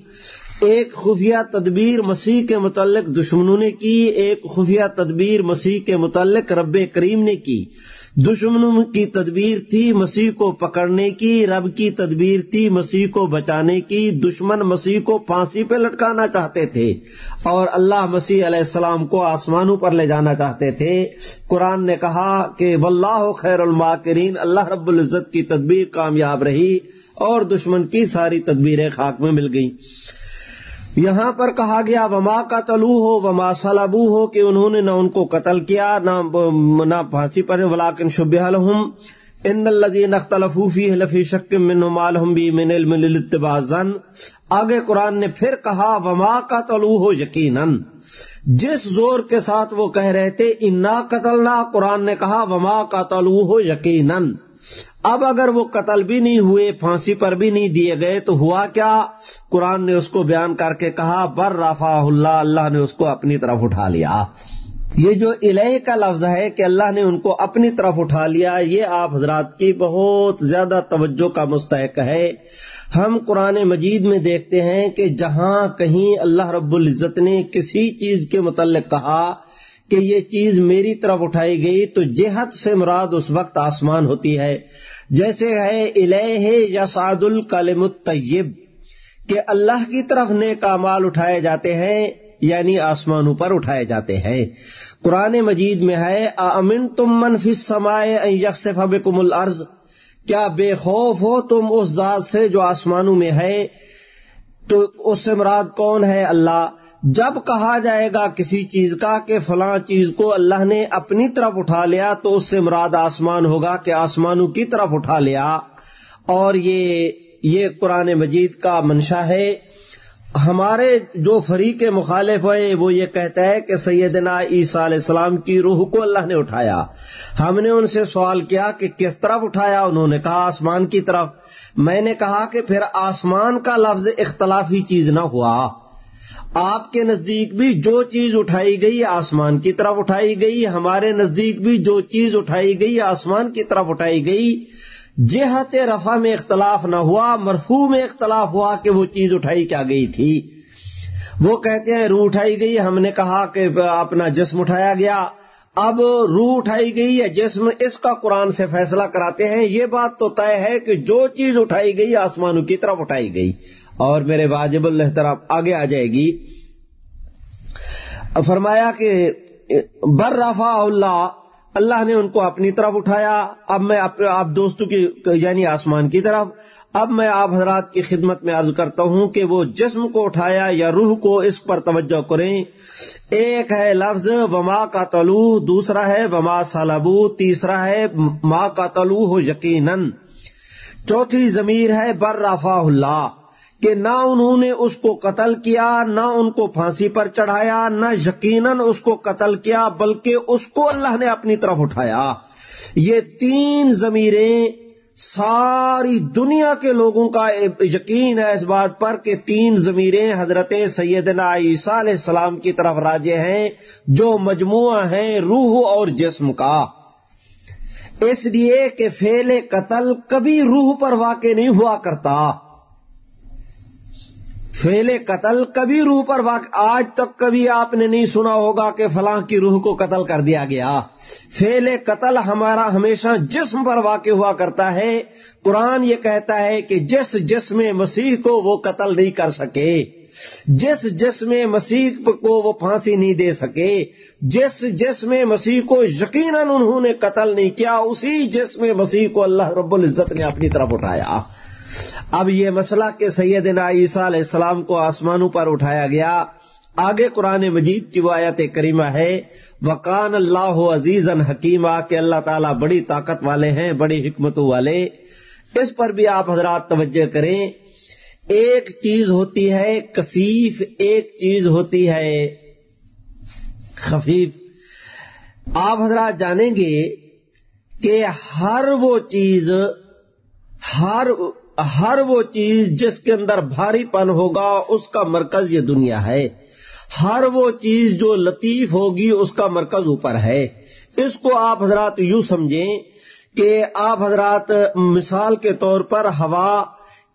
ایک خفیہ تدبیر مسیح کے متعلق دشمنوں نے کی، ایک خفیہ تدبیر مسیح کے متعلق رب کریم نے کی۔ دشمنوں کی تدبیر تھی مسیح کو پکڑنے کی، رب کی تدبیر تھی مسیح کو بچانے کی، دشمن مسیح کو پھانسی پہ لٹکانا چاہتے تھے اور اللہ مسیح علیہ السلام کو آسمانوں پر لے جانا چاہتے تھے۔ قرآن نے کہا کہ واللہ خیر الماکرین، اللہ رب العزت کی تدبیر کامیاب رہی اور دشمن کی ساری تدبیریں خاک میں مل گئیں۔ یہاں پر کہا گیا، وما کا تلو ہو وما سلابو ہو کہ انہوں نے نہ ان کو قتل کیا، نہ پھانسی پر ولاکن شب الحم ان الدین اختلفی لفی شک من مالحم من علم التبازن آگے قرآن نے پھر کہا، وما کا تلو ہو یقیناً۔ جس زور کے ساتھ وہ کہہ رہے تھے، انا قتل نہ قرآن نے کہا، وما کا تلو ہو یقیناً۔ اب اگر وہ قتل بھی نہیں ہوئے، پھانسی پر بھی نہیں دیے گئے، تو ہوا کیا؟ قرآن نے اس کو بیان کر کے کہا، بر رفا اللہ اللہ نے اس کو اپنی طرف اٹھا لیا۔ یہ جو الہ کا لفظ ہے کہ اللہ نے ان کو اپنی طرف اٹھا لیا، یہ آپ حضرات کی بہت زیادہ توجہ کا مستحق ہے۔ ہم قرآن مجید میں دیکھتے ہیں کہ جہاں کہیں اللہ رب العزت نے کسی چیز کے متعلق کہا کہ یہ چیز میری طرف اٹھائی گئی تو جہت سے مراد اس وقت آسمان ہوتی ہے۔ جیسے ہے الہ یا سعد الکلم الطیب۔ کہ اللہ کی طرف نیک مال اٹھائے جاتے ہیں یعنی آسمانوں پر اٹھائے جاتے ہیں۔ قرآن مجید میں ہے امن تم منفی سمائے یکسف بکم الارض۔ کیا بے خوف ہو تم اس ذات سے جو آسمانوں میں ہے؟ تو اس سے مراد کون ہے؟ اللہ۔ جب کہا جائے گا کسی چیز کا کہ فلاں چیز کو اللہ نے اپنی طرف اٹھا لیا تو اس سے مراد آسمان ہوگا کہ آسمانوں کی طرف اٹھا لیا۔ اور یہ یہ قرآن مجید کا منشا ہے۔ ہمارے جو فریق مخالف ہے وہ یہ کہتا ہے کہ سیدنا عیسیٰ علیہ السلام کی روح کو اللہ نے اٹھایا۔ ہم نے ان سے سوال کیا کہ کس طرف اٹھایا؟ انہوں نے کہا آسمان کی طرف۔ میں نے کہا کہ پھر آسمان کا لفظ اختلافی چیز نہ ہوا۔ آپ کے نزدیک بھی جو چیز اٹھائی گئی آسمان کی طرف اٹھائی گئی، ہمارے نزدیک بھی جو چیز اٹھائی گئی آسمان کی طرف اٹھائی گئی۔ جہت رفع میں اختلاف نہ ہوا مرفو میں اختلاف ہوا کہ وہ چیز اٹھائی کیا گئی تھی۔ وہ کہتے ہیں روح اٹھائی گئی، ہم نے کہا کہ اپنا جسم اٹھایا گیا۔ اب روح اٹھائی گئی یا جسم اس کا قرآن سے فیصلہ کراتے ہیں، یہ بات تو طے ہے کہ جو چیز اٹھائی گئی آسمانوں کی طرف اٹھائی گئی۔ اور میرے واجب الحترام آگے آ جائے گی۔ فرمایا کہ بر رفا اللہ اللہ نے ان کو اپنی طرف اٹھایا۔ اب میں آپ دوستوں کی یعنی آسمان کی طرف۔ اب میں آپ حضرات کی خدمت میں عرض کرتا ہوں کہ وہ جسم کو اٹھایا یا روح کو اس پر توجہ کریں۔ ایک ہے لفظ وما کا تلو دوسرا ہے وما سالبو، تیسرا ہے ماں کا تلو ہو یقیناً۔ چوتھی ضمیر ہے بر رفا اللہ۔ کہ نہ انہوں نے اس کو قتل کیا، نہ ان کو پھانسی پر چڑھایا، نہ یقیناً اس کو قتل کیا، بلکہ اس کو اللہ نے اپنی طرف اٹھایا۔ یہ تین ضمیریں ساری دنیا کے لوگوں کا یقین ہے اس بات پر کہ تین ضمیریں حضرت سیدنا عیسیٰ علیہ السلام کی طرف راجے ہیں، جو مجموعہ ہیں روح اور جسم کا۔ اس لیے کہ فیل قتل کبھی روح پر واقع نہیں ہوا کرتا۔ فیل قتل کبھی روح پر واقع آج تک کبھی آپ نے نہیں سنا ہوگا کہ فلاں کی روح کو قتل کر دیا گیا۔ فیل قتل ہمارا ہمیشہ جسم پر واقع ہوا کرتا ہے۔ قرآن یہ کہتا ہے کہ جس جسم مسیح کو وہ قتل نہیں کر سکے، جس جسم مسیح کو وہ پھانسی نہیں دے سکے، جس جسم مسیح کو یقیناً انہوں نے قتل نہیں کیا، اسی جسم مسیح کو اللہ رب العزت نے اپنی طرف اٹھایا۔ اب یہ مسئلہ کہ سیدنا عیسیٰ علیہ السلام کو آسمانوں پر اٹھایا گیا، آگے قرآن مجید کی آیت کریمہ ہے وکان اللہ عزیز حکیمہ کہ اللہ تعالیٰ بڑی طاقت والے ہیں، بڑی حکمتوں والے۔ اس پر بھی آپ حضرات توجہ کریں، ایک چیز ہوتی ہے، کثیف ایک چیز ہوتی ہے، خفیف۔ آپ حضرات جانیں گے کہ ہر وہ چیز، ہر ہر وہ چیز جس کے اندر بھاری پن ہوگا، اس کا مرکز یہ دنیا ہے۔ ہر وہ چیز جو لطیف ہوگی، اس کا مرکز اوپر ہے۔ اس کو آپ حضرات یوں سمجھیں کہ آپ حضرات مثال کے طور پر ہوا،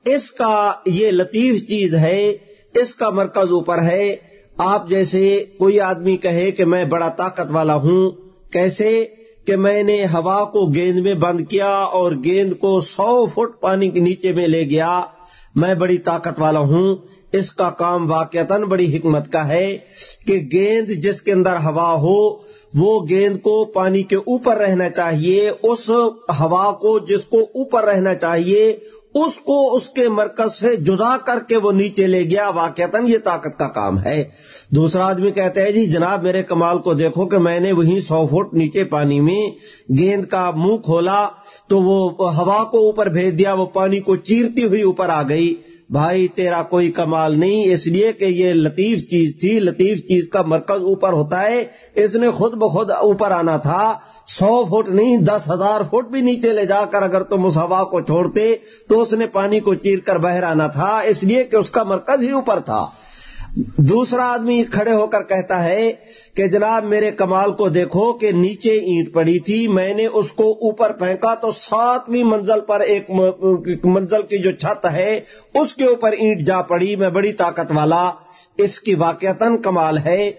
اس کا یہ لطیف چیز ہے، اس کا مرکز اوپر ہے۔ آپ جیسے کوئی آدمی کہے کہ میں بڑا طاقت والا ہوں، کیسے؟ کہ میں نے ہوا کو گیند میں بند کیا اور گیند کو سو فٹ پانی کے نیچے میں لے گیا۔ میں بڑی طاقت والا ہوں۔ اس کا کام واقعتاً بڑی حکمت کا ہے کہ گیند جس کے اندر ہوا ہو، وہ گیند کو پانی کے اوپر رہنا چاہیے، اس ہوا کو جس کو اوپر رہنا چاہیے اس کو اس کے مرکز سے جدا کر کے وہ نیچے لے گیا، واقعتاً یہ طاقت کا کام ہے۔ دوسرا آدمی کہتا ہے جی جناب، میرے کمال کو دیکھو کہ میں نے وہیں سو فٹ نیچے پانی میں گیند کا منہ کھولا تو وہ ہوا کو اوپر بھیج دیا، وہ پانی کو چیرتی ہوئی اوپر آ گئی۔ بھائی تیرا کوئی کمال نہیں، اس لیے کہ یہ لطیف چیز تھی، لطیف چیز کا مرکز اوپر ہوتا ہے۔ اس نے خود بخود اوپر آنا تھا۔ سو فٹ نہیں، دس ہزار فٹ بھی نیچے لے جا کر اگر تم اس ہوا کو چھوڑتے تو اس نے پانی کو چیر کر بہر آنا تھا۔ اس لیے کہ اس کا مرکز ہی اوپر تھا۔ دوسرا آدمی کھڑے ہو کر کہتا ہے کہ جناب میرے کمال کو دیکھو کہ نیچے اینٹ پڑی تھی، میں نے اس کو اوپر پھینکا تو ساتویں منزل پر ایک منزل کی جو چھت ہے، اس کے اوپر اینٹ جا پڑی۔ میں بڑی طاقت والا، اس کی واقعتاً کمال ہے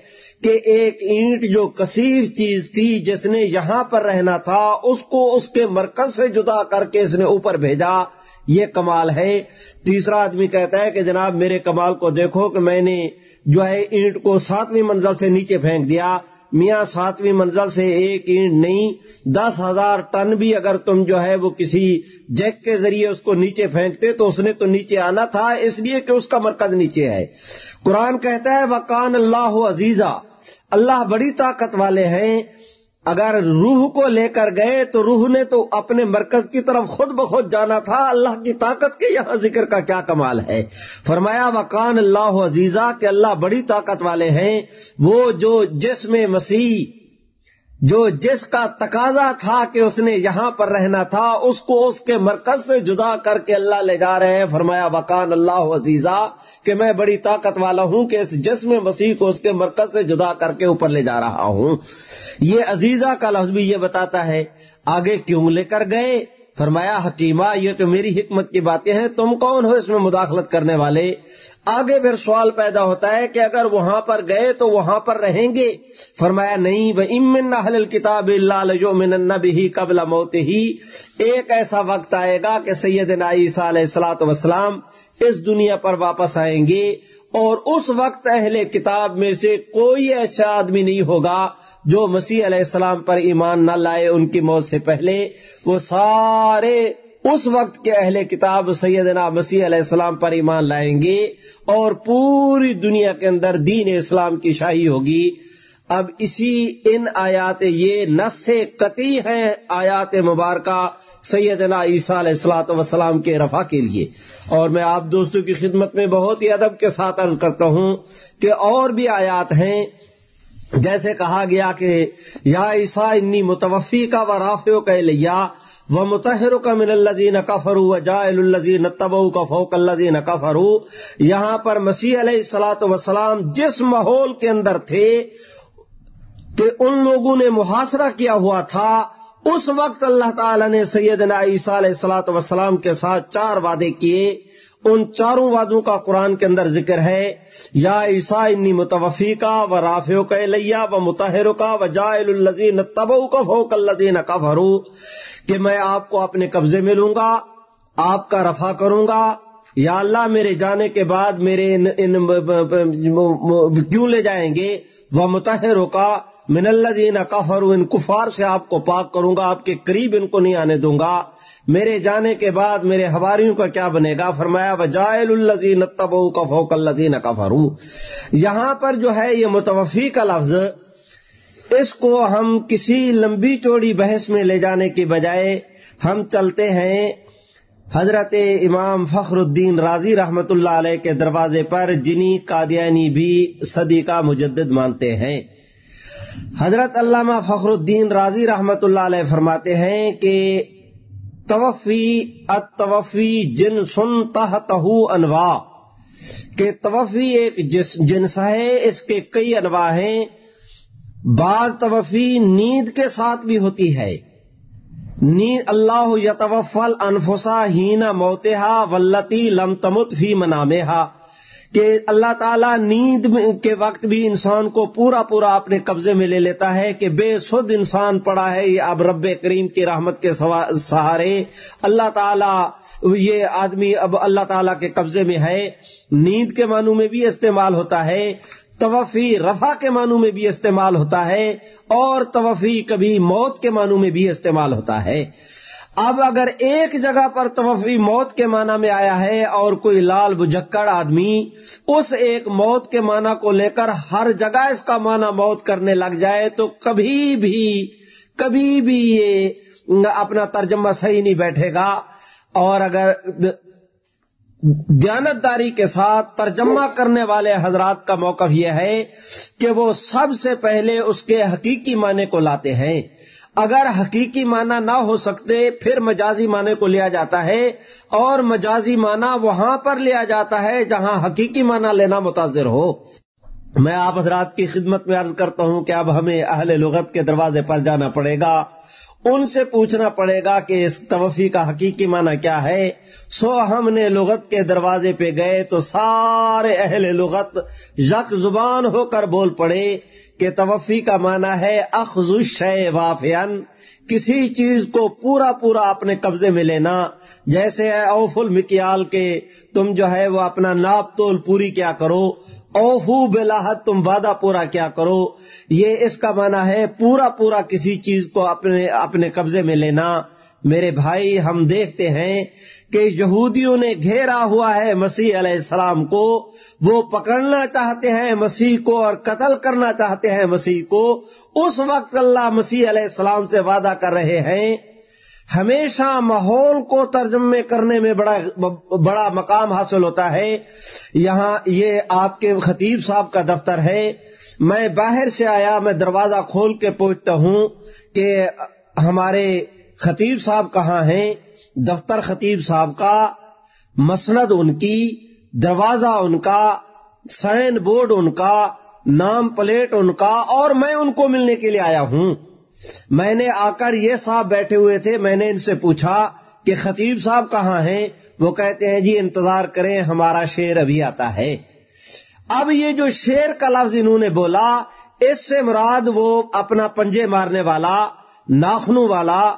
کہ ایک اینٹ جو کثیر چیز تھی جس نے یہاں پر رہنا تھا، اس کو اس کے مرکز سے جدا کر کے اس نے اوپر بھیجا۔ یہ کمال ہے۔ تیسرا آدمی کہتا ہے کہ جناب میرے کمال کو دیکھو کہ میں نے جو ہے اینٹ کو ساتویں منزل سے نیچے پھینک دیا۔ میاں ساتویں منزل سے ایک اینٹ نہیں، دس ہزار ٹن بھی اگر تم جو ہے وہ کسی جیک کے ذریعے اس کو نیچے پھینکتے تو اس نے تو نیچے آنا تھا، اس لیے کہ اس کا مرکز نیچے ہے۔ قرآن کہتا ہے وکان اللہ عزیزہ اللہ بڑی طاقت والے ہیں۔ اگر روح کو لے کر گئے تو روح نے تو اپنے مرکز کی طرف خود بخود جانا تھا۔ اللہ کی طاقت کے یہاں ذکر کا کیا کمال ہے؟ فرمایا، وقان اللہ عزیزہ کہ اللہ بڑی طاقت والے ہیں۔ وہ جو جسم مسیح جو جس کا تقاضا تھا کہ اس نے یہاں پر رہنا تھا، اس کو اس کے مرکز سے جدا کر کے اللہ لے جا رہے ہیں۔ فرمایا، وکان اللہ عزیزہ کہ میں بڑی طاقت والا ہوں کہ اس جسم مسیح کو اس کے مرکز سے جدا کر کے اوپر لے جا رہا ہوں۔ یہ عزیزہ کا لفظ بھی یہ بتاتا ہے، آگے کیوں لے کر گئے؟ فرمایا حکیمہ یہ تو میری حکمت کی باتیں ہیں، تم کون ہو اس میں مداخلت کرنے والے؟ آگے پھر سوال پیدا ہوتا ہے کہ اگر وہاں پر گئے تو وہاں پر رہیں گے؟ فرمایا، نہیں، وہ امن حل کتاب اللہ بھی قبل موت ہی ایک ایسا وقت آئے گا کہ سید عیسیٰ علیہ السلاۃ وسلام اس دنیا پر واپس آئیں گے اور اس وقت اہل کتاب میں سے کوئی ایسا آدمی نہیں ہوگا جو مسیح علیہ السلام پر ایمان نہ لائے ان کی موت سے پہلے، وہ سارے اس وقت کے اہل کتاب سیدنا مسیح علیہ السلام پر ایمان لائیں گے اور پوری دنیا کے اندر دین اسلام کی شاہی ہوگی۔ اب اسی ان آیات یہ نس قطعی ہیں آیات مبارکہ سیدنا عیسیٰ علیہ السلاۃ وسلام کے رفع کے لیے۔ اور میں آپ دوستوں کی خدمت میں بہت ہی ادب کے ساتھ عرض کرتا ہوں کہ اور بھی آیات ہیں جیسے کہا گیا کہ یا عیسیٰ انی متوفی کا و رافیو کا لیا و متحر کا من الزین کفرو و جا الزین تبو کا فوق الزین کفرو یہاں پر مسیح علیہ السلاۃ وسلام جس ماحول کے اندر تھے کہ ان لوگوں نے محاصرہ کیا ہوا تھا، اس وقت اللہ تعالی نے سیدنا عیسیٰ علیہ السلاۃ وسلام کے ساتھ چار وعدے کیے۔ ان چاروں وعدوں کا قرآن کے اندر ذکر ہے۔ یا عیسیٰ انی متوفی کا و رافیو کا لیا و متحر کا و جائل الزین تبو کا فوق الدین کا کہ میں آپ کو اپنے قبضے میں لوں گا، آپ کا رفع کروں گا۔ یا اللہ میرے جانے کے بعد میرے ان ان کیوں لے جائیں گے؟ وہ متحر کا، من اللہ کفر ان کفار سے آپ کو پاک کروں گا، آپ کے قریب ان کو نہیں آنے دوں گا۔ میرے جانے کے بعد میرے ہواریوں کا کیا بنے گا؟ فرمایا، وجائل الزین تبو کا فوق اللہ کا یہاں پر جو ہے، یہ متوفی کا لفظ، اس کو ہم کسی لمبی چوڑی بحث میں لے جانے کی بجائے ہم چلتے ہیں حضرت امام فخر الدین راضی رحمت اللہ علیہ کے دروازے پر جنی قادیانی بھی صدی کا مجدد مانتے ہیں۔ حضرت علامہ فخر الدین راضی رحمت اللہ علیہ فرماتے ہیں کہ توفی اتوفی جن سن تہ انواع۔ کہ توفی ایک جنس ہے، اس کے کئی انواع ہیں۔ بعض توفی نیند کے ساتھ بھی ہوتی ہے۔ نیند اللہ یتوفل انفسا ہینا موتحا ولتی لم تمت فی منامحا کہ اللہ تعالیٰ نیند کے وقت بھی انسان کو پورا پورا اپنے قبضے میں لے لیتا ہے کہ بے سد انسان پڑا ہے، یہ اب رب کریم کی رحمت کے سہارے۔ اللہ تعالیٰ، یہ آدمی اب اللہ تعالیٰ کے قبضے میں ہے۔ نیند کے معنوں میں بھی استعمال ہوتا ہے۔ توفی رفا کے معنوں میں بھی استعمال ہوتا ہے اور توفی کبھی موت کے معنوں میں بھی استعمال ہوتا ہے۔ اب اگر ایک جگہ پر توفی موت کے معنی میں آیا ہے اور کوئی لال بجکڑ آدمی اس ایک موت کے معنی کو لے کر ہر جگہ اس کا معنی موت کرنے لگ جائے تو کبھی بھی کبھی بھی یہ اپنا ترجمہ صحیح نہیں بیٹھے گا۔ اور اگر دیانتداری کے ساتھ ترجمہ کرنے والے حضرات کا موقف یہ ہے کہ وہ سب سے پہلے اس کے حقیقی معنی کو لاتے ہیں۔ اگر حقیقی معنی نہ ہو سکتے، پھر مجازی معنی کو لیا جاتا ہے اور مجازی معنی وہاں پر لیا جاتا ہے جہاں حقیقی معنی لینا متاثر ہو۔ میں آپ حضرات کی خدمت میں عرض کرتا ہوں کہ اب ہمیں اہل لغت کے دروازے پر جانا پڑے گا۔ ان سے پوچھنا پڑے گا کہ اس توفی کا حقیقی معنی کیا ہے۔ سو ہم نے لغت کے دروازے پہ گئے تو سارے اہل لغت یک زبان ہو کر بول پڑے کہ توفی کا معنی ہے اخذ شے وافین کسی چیز کو پورا پورا اپنے قبضے میں لینا۔ جیسے ہے اوف المکیال کے، تم جو ہے وہ اپنا ناپ تول پوری کیا کرو۔ اوفو بلاحت تم وعدہ پورا کیا کرو۔ یہ اس کا معنی ہے پورا پورا کسی چیز کو اپنے اپنے قبضے میں لینا۔ میرے بھائی، ہم دیکھتے ہیں کہ یہودیوں نے گھیرا ہوا ہے مسیح علیہ السلام کو۔ وہ پکڑنا چاہتے ہیں مسیح کو اور قتل کرنا چاہتے ہیں مسیح کو۔ اس وقت اللہ مسیح علیہ السلام سے وعدہ کر رہے ہیں۔ ہمیشہ ماحول کو ترجمے کرنے میں بڑا بڑا مقام حاصل ہوتا ہے۔ یہاں یہ آپ کے خطیب صاحب کا دفتر ہے۔ میں باہر سے آیا، میں دروازہ کھول کے پوچھتا ہوں کہ ہمارے خطیب صاحب کہاں ہیں؟ دفتر خطیب صاحب کا، مسند ان کی، دروازہ ان کا، سائن بورڈ ان کا، نام پلیٹ ان کا، اور میں ان کو ملنے کے لیے آیا ہوں۔ میں نے آ کر یہ صاحب بیٹھے ہوئے تھے، میں نے ان سے پوچھا کہ خطیب صاحب کہاں ہیں؟ وہ کہتے ہیں جی انتظار کریں، ہمارا شیر ابھی آتا ہے۔ اب یہ جو شیر کا لفظ انہوں نے بولا، اس سے مراد وہ اپنا پنجے مارنے والا، ناخنوں والا،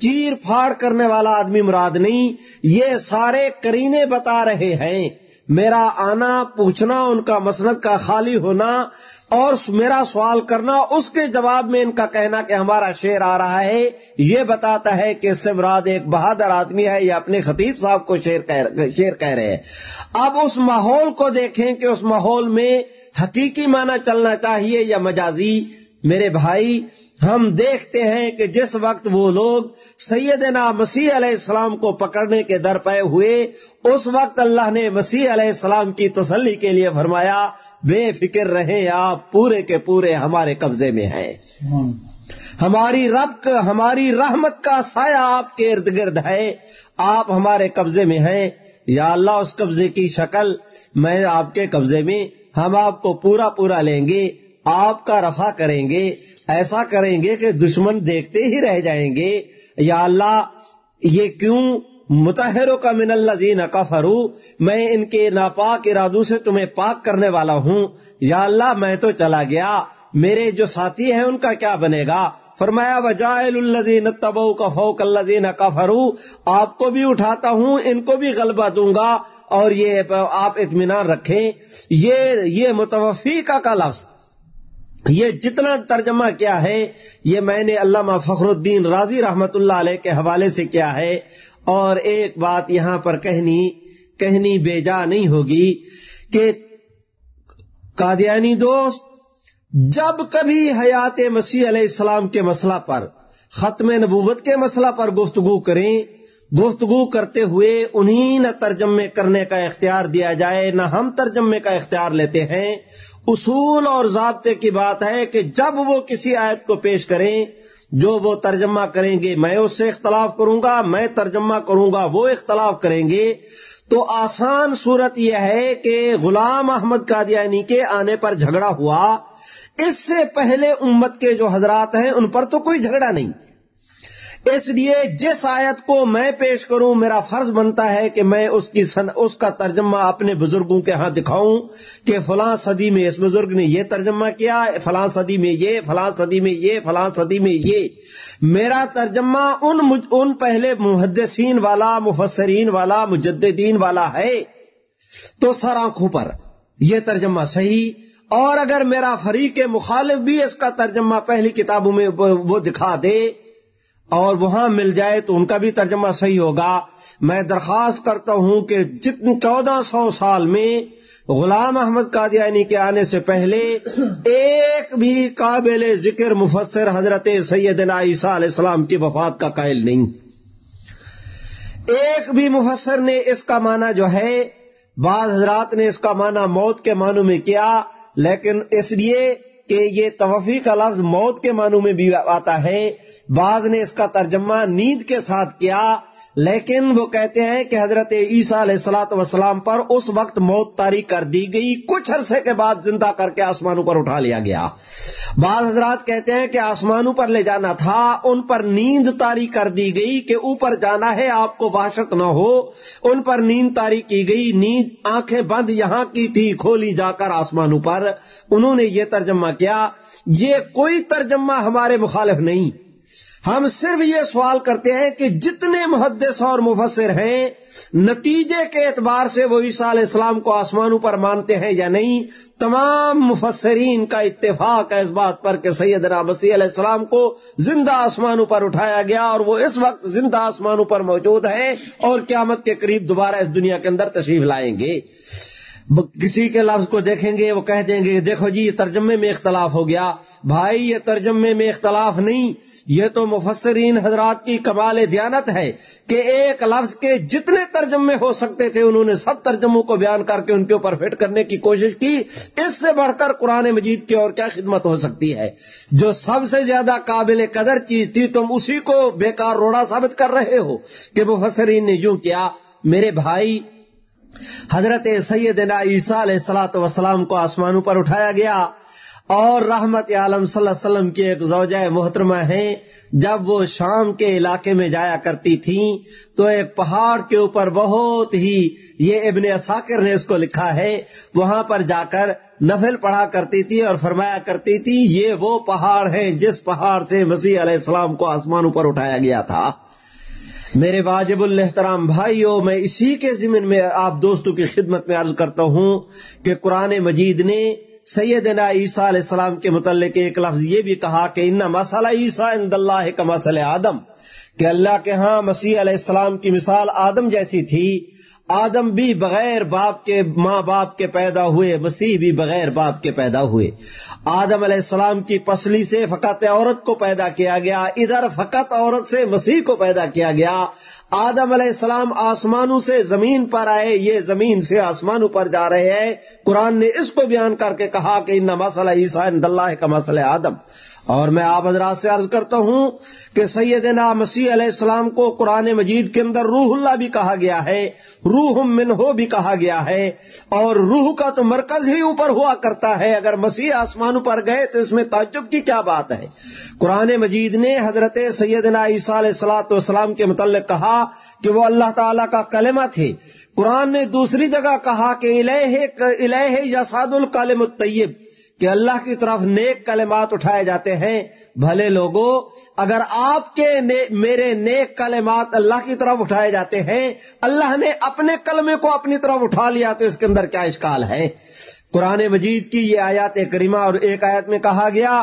چیر پھاڑ کرنے والا آدمی مراد نہیں، یہ سارے کرینے بتا رہے ہیں۔ میرا آنا، پوچھنا، ان کا مسند کا خالی ہونا اور میرا سوال کرنا، اس کے جواب میں ان کا کہنا کہ ہمارا شیر آ رہا ہے، یہ بتاتا ہے کہ اس سے مراد ایک بہادر آدمی ہے، یہ اپنے خطیب صاحب کو شیر کہہ رہے ہیں۔ اب اس ماحول کو دیکھیں کہ اس ماحول میں حقیقی معنی چلنا چاہیے یا مجازی؟ میرے بھائی ہم دیکھتے ہیں کہ جس وقت وہ لوگ سیدنا مسیح علیہ السلام کو پکڑنے کے در پے ہوئے اس وقت اللہ نے مسیح علیہ السلام کی تسلی کے لیے فرمایا بے فکر رہے آپ پورے کے پورے ہمارے قبضے میں ہیں۔ ہماری رب ہماری رحمت کا سایہ آپ کے ارد گرد ہے آپ ہمارے قبضے میں ہیں۔ یا اللہ اس قبضے کی شکل میں آپ کے قبضے میں ہم آپ کو پورا پورا لیں گے آپ کا رفع کریں گے۔ ایسا کریں گے کہ دشمن دیکھتے ہی رہ جائیں گے، یا اللہ، یہ کیوں متحروں کا من اللہ دین کفرو میں ان کے ناپاک ارادوں سے تمہیں پاک کرنے والا ہوں۔ یا اللہ، میں تو چلا گیا۔ میرے جو ساتھی ہیں، ان کا کیا بنے گا؟ فرمایا وجائل الدین تبو کا فوق اللہ دین کفرو آپ کو بھی اٹھاتا ہوں، ان کو بھی غلبہ دوں گا۔ اور یہ آپ اطمینان رکھیں۔ یہ یہ متوفی کا لفظ یہ جتنا ترجمہ کیا ہے، یہ میں نے علامہ فخر الدین راضی رحمت اللہ علیہ کے حوالے سے کیا ہے۔ اور ایک بات یہاں پر کہنی کہنی بے جا نہیں ہوگی کہ قادیانی دوست، جب کبھی حیات مسیح علیہ السلام کے مسئلہ پر، ختم نبوت کے مسئلہ پر گفتگو کریں، گفتگو کرتے ہوئے انہیں نہ ترجمے کرنے کا اختیار دیا جائے، نہ ہم ترجمے کا اختیار لیتے ہیں۔ اصول اور ضابطے کی بات ہے کہ جب وہ کسی آیت کو پیش کریں، جو وہ ترجمہ کریں گے، میں اس سے اختلاف کروں گا، میں ترجمہ کروں گا، وہ اختلاف کریں گے، تو آسان صورت یہ ہے کہ غلام احمد قادیانی کے آنے پر جھگڑا ہوا۔ اس سے پہلے امت کے جو حضرات ہیں، ان پر تو کوئی جھگڑا نہیں۔ اس لیے جس آیت کو میں پیش کروں، میرا فرض بنتا ہے کہ میں اس کی سن، اس کا ترجمہ اپنے بزرگوں کے ہاں دکھاؤں کہ فلاں صدی میں اس بزرگ نے یہ ترجمہ کیا، فلاں صدی میں یہ، فلاں صدی میں یہ، فلاں صدی میں یہ۔ میرا ترجمہ ان ان پہلے محدثین والا، مفسرین والا، مجددین والا ہے۔ تو سر آنکھوں پر یہ ترجمہ صحیح، اور اگر میرا فریق مخالف بھی اس کا ترجمہ پہلی کتابوں میں وہ دکھا دے اور وہاں مل جائے تو ان کا بھی ترجمہ صحیح ہوگا۔ میں درخواست کرتا ہوں کہ جتنے چودہ سو سال میں غلام احمد قادیانی کے آنے سے پہلے ایک بھی قابل ذکر مفسر حضرت سیدنا عیسیٰ علیہ السلام کی وفات کا قائل نہیں۔ ایک بھی مفسر نے اس کا معنی جو ہے، بعض حضرات نے اس کا معنی موت کے معنوں میں کیا، لیکن اس لیے کہ یہ توفی کا لفظ موت کے معنوں میں بھی آتا ہے۔ بعض نے اس کا ترجمہ نیند کے ساتھ کیا، لیکن وہ کہتے ہیں کہ حضرت عیسیٰ علیہ السلاۃ وسلام پر اس وقت موت تاری کر دی گئی، کچھ عرصے کے بعد زندہ کر کے آسمانوں پر اٹھا لیا گیا۔ بعض حضرات کہتے ہیں کہ آسمانوں پر لے جانا تھا، ان پر نیند تاری کر دی گئی کہ اوپر جانا ہے، آپ کو وحشت نہ ہو۔ ان پر نیند تاری کی گئی، نیند آنکھیں بند یہاں کی تھی، کھولی جا کر آسمانوں پر۔ انہوں نے یہ ترجمہ کیا یہ کوئی ترجمہ ہمارے مخالف نہیں۔ ہم صرف یہ سوال کرتے ہیں کہ جتنے محدث اور مفسر ہیں، نتیجے کے اعتبار سے وہ عیسیٰ علیہ السلام کو آسمانوں پر مانتے ہیں یا نہیں، تمام مفسرین کا اتفاق ہے اس بات پر کہ سید مسیح علیہ السلام کو زندہ آسمانوں پر اٹھایا گیا اور وہ اس وقت زندہ آسمانوں پر موجود ہیں اور قیامت کے قریب دوبارہ اس دنیا کے اندر تشریف لائیں گے۔ کسی کے لفظ کو دیکھیں گے، وہ کہہ دیں گے، دیکھو جی یہ ترجمے میں اختلاف ہو گیا۔ بھائی، یہ ترجمے میں اختلاف نہیں۔ یہ تو مفسرین حضرات کی کمال دیانت ہے کہ ایک لفظ کے جتنے ترجمے ہو سکتے تھے، انہوں نے سب ترجموں کو بیان کر کے ان کے اوپر فٹ کرنے کی کوشش کی۔ اس سے بڑھ کر قرآن مجید کی اور کیا خدمت ہو سکتی ہے؟ جو سب سے زیادہ قابل قدر چیز تھی، تم اسی کو بیکار روڑا ثابت کر رہے ہو کہ مفسرین نے یوں کیا، میرے بھائی حضرت سیدنا عیسیٰ علیہ السلاۃ وسلام کو آسمانوں پر اٹھایا گیا اور رحمت عالم صلی اللہ علیہ وسلم کی ایک زوجہ محترمہ ہیں۔ جب وہ شام کے علاقے میں جایا کرتی تھیں تو ایک پہاڑ کے اوپر بہت ہی یہ ابن اساکر نے اس کو لکھا ہے۔ وہاں پر جا کر نفل پڑھا کرتی تھی اور فرمایا کرتی تھی، یہ وہ پہاڑ ہے جس پہاڑ سے مسیح علیہ السلام کو آسمانوں پر اٹھایا گیا تھا۔ میرے واجب الحترام بھائیوں میں اسی کے ضمن میں آپ دوستوں کی خدمت میں عرض کرتا ہوں کہ قرآن مجید نے سیدنا عیسیٰ علیہ السلام کے متعلق ایک لفظ یہ بھی کہا کہ ان مسئلہ عیسیٰ ان اللہ کا مسئلہ آدم، کہ اللہ کے ہاں مسیح علیہ السلام کی مثال آدم جیسی تھی آدم بھی بغیر باپ کے ماں باپ کے پیدا ہوئے، مسیح بھی بغیر باپ کے پیدا ہوئے۔ آدم علیہ السلام کی پسلی سے فقط عورت کو پیدا کیا گیا، ادھر فقط عورت سے مسیح کو پیدا کیا گیا۔ آدم علیہ السلام آسمانوں سے زمین پر آئے، یہ زمین سے آسمانوں پر جا رہے ہیں۔ قرآن نے اس کو بیان کر کے کہا کہ ان مسئلہ عیسیٰ اللہ کا مسئلہ آدم۔ اور میں آپ حضرات سے عرض کرتا ہوں کہ سیدنا مسیح علیہ السلام کو قرآن مجید کے اندر روح اللہ بھی کہا گیا ہے، روح من ہو بھی کہا گیا ہے۔ اور روح کا تو مرکز ہی اوپر ہوا کرتا ہے۔ اگر مسیح آسمانوں پر گئے تو اس میں تعجب کی کیا بات ہے؟ قرآن مجید نے حضرت سیدنا عیسیٰ علیہ السلاۃ والسلام کے متعلق کہا کہ وہ اللہ تعالیٰ کا کلمہ تھے۔ قرآن نے دوسری جگہ کہا کہ الہ یساد الکالم الطیب، کہ اللہ کی طرف نیک کلمات اٹھائے جاتے ہیں۔ بھلے لوگوں اگر آپ کے نے میرے نیک کلمات اللہ کی طرف اٹھائے جاتے ہیں، اللہ نے اپنے کلمے کو اپنی طرف اٹھا لیا تو اس کے اندر کیا اشکال ہے؟ قرآن مجید کی یہ آیات کریمہ اور ایک آیت میں کہا گیا،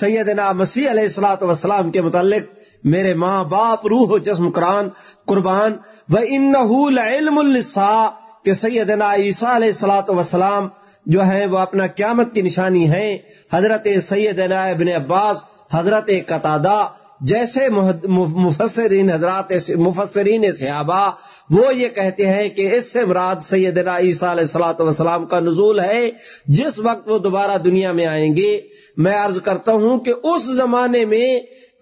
سیدنا مسیح علیہ السلاۃ وسلام کے متعلق میرے ماں باپ، روح و جسم، قرآن، قربان و ان علم السا کہ سیدنا عیسیٰ علیہ السلاۃ وسلام جو ہے وہ اپنا قیامت کی نشانی ہے حضرت سید ابن عباس، حضرت قطادہ جیسے مفسرین، حضرات مفسرین صحابہ، وہ یہ کہتے ہیں کہ اس سے مراد سید عیسیٰ علیہ السلاۃ وسلام کا نزول ہے۔ جس وقت وہ دوبارہ دنیا میں آئیں گے، میں عرض کرتا ہوں کہ اس زمانے میں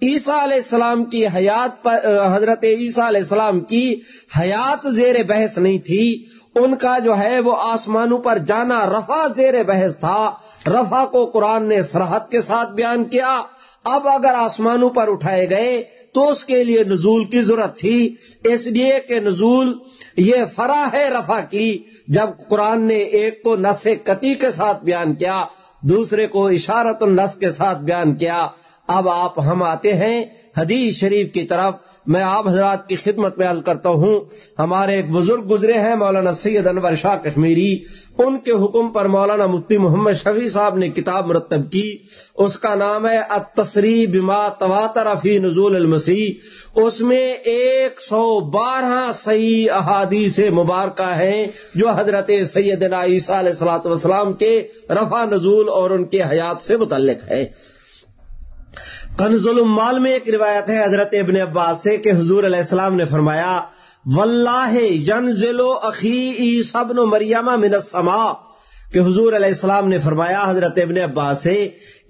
عیسیٰ علیہ السلام کی حیات پر حضرت عیسیٰ علیہ السلام کی حیات زیر بحث نہیں تھی۔ ان کا جو ہے وہ آسمانوں پر جانا رفا زیر بحث تھا۔ رفا کو قرآن نے سرحد کے ساتھ بیان کیا۔ اب اگر آسمانوں پر اٹھائے گئے تو اس کے لیے نزول کی ضرورت تھی۔ اس لیے کہ نزول یہ فرا ہے رفا کی۔ جب قرآن نے ایک کو نس کتی کے ساتھ بیان کیا، دوسرے کو اشارت النس کے ساتھ بیان کیا۔ اب آپ ہم آتے ہیں حدیث شریف کی طرف۔ میں آپ حضرات کی خدمت میں عرض کرتا ہوں۔ ہمارے ایک بزرگ گزرے ہیں مولانا سید انور شاہ کشمیری۔ ان کے حکم پر مولانا مفتی محمد شفیع صاحب نے کتاب مرتب کی۔ اس کا نام ہے التصری بما تواتر فی نزول المسیح۔ اس میں ایک سو بارہ صحیح احادیث مبارکہ ہیں جو حضرت سید عیسیٰ علیہ السلاۃ والسلام کے رفع نزول اور ان کے حیات سے متعلق ہے کنز المال میں ایک روایت ہے حضرت ابن عباس سے کہ حضور علیہ السلام نے فرمایا، واللہ ینزلو اخی سبن مریم من السماء، کہ حضور علیہ السلام نے فرمایا حضرت ابن عباس سے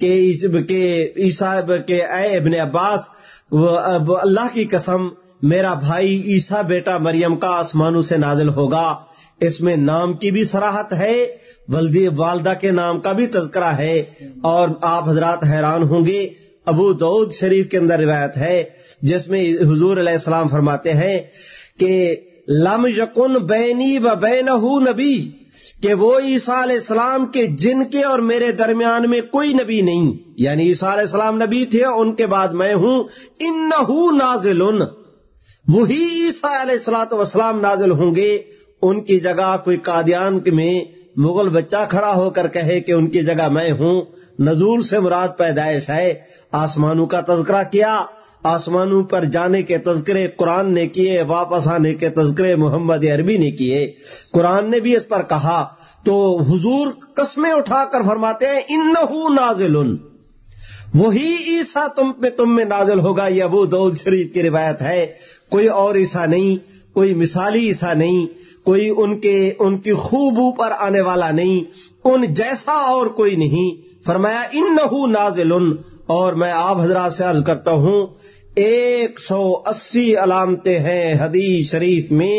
کہ عیسیٰ کے اے ابن عباس اللہ کی قسم میرا بھائی عیسیٰ بیٹا مریم کا آسمانوں سے نازل ہوگا، اس میں نام کی بھی سراہت ہے والدہ کے نام کا بھی تذکرہ ہے اور آپ حضرات حیران ہوں گے ابو دعود شریف کے اندر روایت ہے، جس میں حضور علیہ السلام فرماتے ہیں کہ لم یقن بینی و بین نبی، کہ وہ عیسیٰ علیہ السلام کے جن کے اور میرے درمیان میں کوئی نبی نہیں۔ یعنی عیسیٰ علیہ السلام نبی تھے ان کے بعد میں ہوں۔ ان نازل وہی عیسیٰ علیہ السلاۃ وسلام نازل ہوں گے۔ ان کی جگہ کوئی قادیان میں مغل بچہ کھڑا ہو کر کہے کہ ان کی جگہ میں ہوں، نزول سے مراد پیدائش ہے۔ آسمانوں کا تذکرہ کیا، آسمانوں پر جانے کے تذکرے قرآن نے کیے، واپس آنے کے تذکرے محمد عربی نے کیے۔ قرآن نے بھی اس پر کہا۔ تو حضور قسمیں اٹھا کر فرماتے ہیں ان نازل وہی عیسا تم پہ تم میں نازل ہوگا، یہ ابو دول شریف کی روایت ہے۔ کوئی اور عیسا نہیں، کوئی مثالی عیسا نہیں۔ کوئی ان کے ان کی خوب اوپر آنے والا نہیں، ان جیسا اور کوئی نہیں۔ فرمایا ان نازل اور میں آپ حضرات سے عرض کرتا ہوں، ایک سو اسی علامتیں ہیں حدیث شریف میں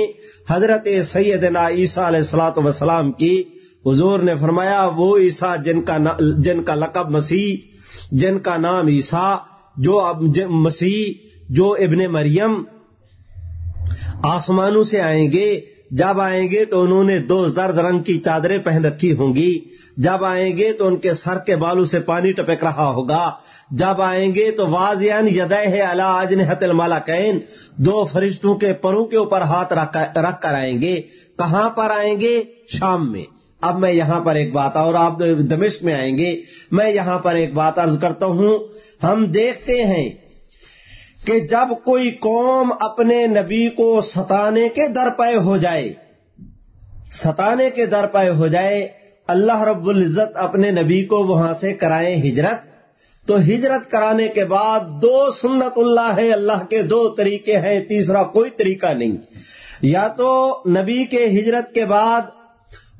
حضرت سیدنا عیسیٰ علیہ السلاۃ وسلام کی۔ حضور نے فرمایا، وہ عیسیٰ جن کا جن کا لقب مسیح، جن کا نام عیسیٰ، جو مسیح، جو ابن مریم آسمانوں سے آئیں گے۔ جب آئیں گے تو انہوں نے دو زرد رنگ کی چادریں پہن رکھی ہوں گی۔ جب آئیں گے تو ان کے سر کے بالوں سے پانی ٹپک رہا ہوگا۔ جب آئیں گے تو واضح یدہ اللہ آج نے مالا کین دو فرشتوں کے پروں کے اوپر ہاتھ رکھ کر آئیں گے۔ کہاں پر آئیں گے؟ شام میں۔ اب میں یہاں پر ایک بات اور آپ دمشق میں آئیں گے۔ میں یہاں پر ایک بات عرض کرتا ہوں۔ ہم دیکھتے ہیں کہ جب کوئی قوم اپنے نبی کو ستانے کے در پے ہو جائے، ستانے کے در پے ہو جائے، اللہ رب العزت اپنے نبی کو وہاں سے کرائیں ہجرت۔ تو ہجرت کرانے کے بعد دو سنت اللہ ہے، اللہ کے دو طریقے ہیں، تیسرا کوئی طریقہ نہیں۔ یا تو نبی کے ہجرت کے بعد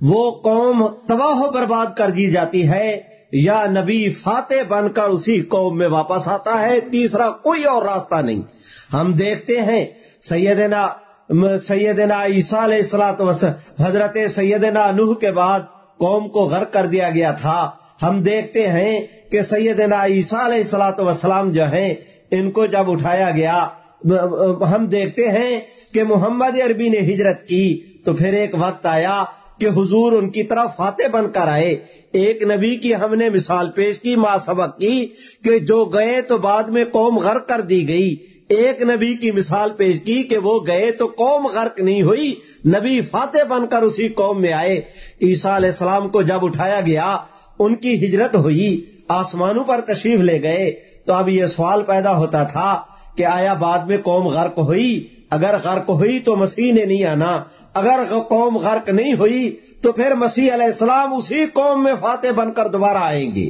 وہ قوم تباہ و برباد کر دی جاتی ہے یا نبی فاتح بن کر اسی قوم میں واپس آتا ہے، تیسرا کوئی اور راستہ نہیں۔ ہم دیکھتے ہیں سیدنا سیدنا عیسیٰ علیہ السلاط حضرت سیدنا نوح کے بعد قوم کو غرق کر دیا گیا تھا۔ ہم دیکھتے ہیں کہ سیدنا عیسیٰ علیہ السلاۃ وسلام جو ہیں، ان کو جب اٹھایا گیا ہم دیکھتے ہیں کہ محمد عربی نے ہجرت کی۔ تو پھر ایک وقت آیا کہ حضور ان کی طرف فاتح بن کر آئے۔ ایک نبی کی ہم نے مثال پیش کی ماں سبق کی کہ جو گئے تو بعد میں قوم غرق کر دی گئی۔ ایک نبی کی مثال پیش کی کہ وہ گئے تو قوم غرق نہیں ہوئی، نبی فاتح بن کر اسی قوم میں آئے۔ عیسیٰ علیہ السلام کو جب اٹھایا گیا، ان کی ہجرت ہوئی، آسمانوں پر تشریف لے گئے۔ تو اب یہ سوال پیدا ہوتا تھا کہ آیا بعد میں قوم غرق ہوئی؟ اگر غرق ہوئی تو مسیح نے نہیں آنا۔ اگر قوم غرق نہیں ہوئی تو پھر مسیح علیہ السلام اسی قوم میں فاتح بن کر دوبارہ آئیں گے۔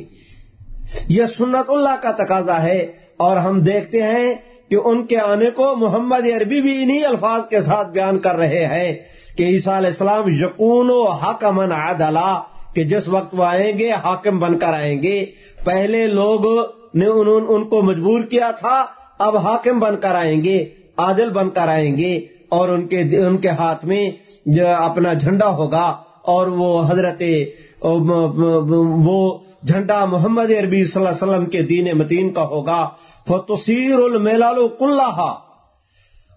یہ سنت اللہ کا تقاضا ہے اور ہم دیکھتے ہیں کہ ان کے آنے کو محمد عربی بھی انہی الفاظ کے ساتھ بیان کر رہے ہیں کہ عیسیٰ علیہ السلام یقون و حکم عدلا، کہ جس وقت وہ آئیں گے، حاکم بن کر آئیں گے۔ پہلے لوگ نے ان کو مجبور کیا تھا، اب حاکم بن کر آئیں گے۔ عادل بن کر آئیں گے اور ان کے ان کے ہاتھ میں جو اپنا جھنڈا ہوگا اور وہ حضرت وہ جھنڈا محمد عربی صلی اللہ علیہ وسلم کے دین متین کا ہوگا۔ فتصیر الملال کلّہ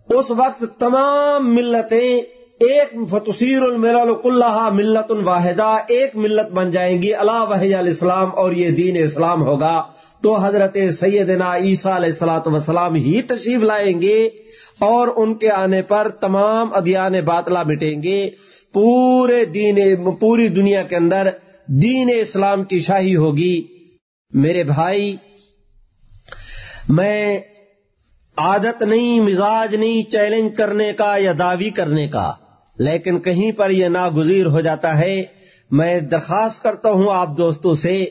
اس وقت تمام ملتیں ایک فتصیر الملال کلّہ ملت الواحدہ ایک ملت بن جائیں گی اللہ وحی علیہ السلام اور یہ دین اسلام ہوگا۔ تو حضرت سیدنا عیسیٰ علیہ السلاۃ وسلام ہی تشریف لائیں گے اور ان کے آنے پر تمام ادیان باطلا مٹیں گے۔ پورے دین، پوری دنیا کے اندر دین اسلام کی شاہی ہوگی۔ میرے بھائی، میں عادت نہیں، مزاج نہیں چیلنج کرنے کا یا دعوی کرنے کا، لیکن کہیں پر یہ ناگزیر ہو جاتا ہے۔ میں درخواست کرتا ہوں آپ دوستوں سے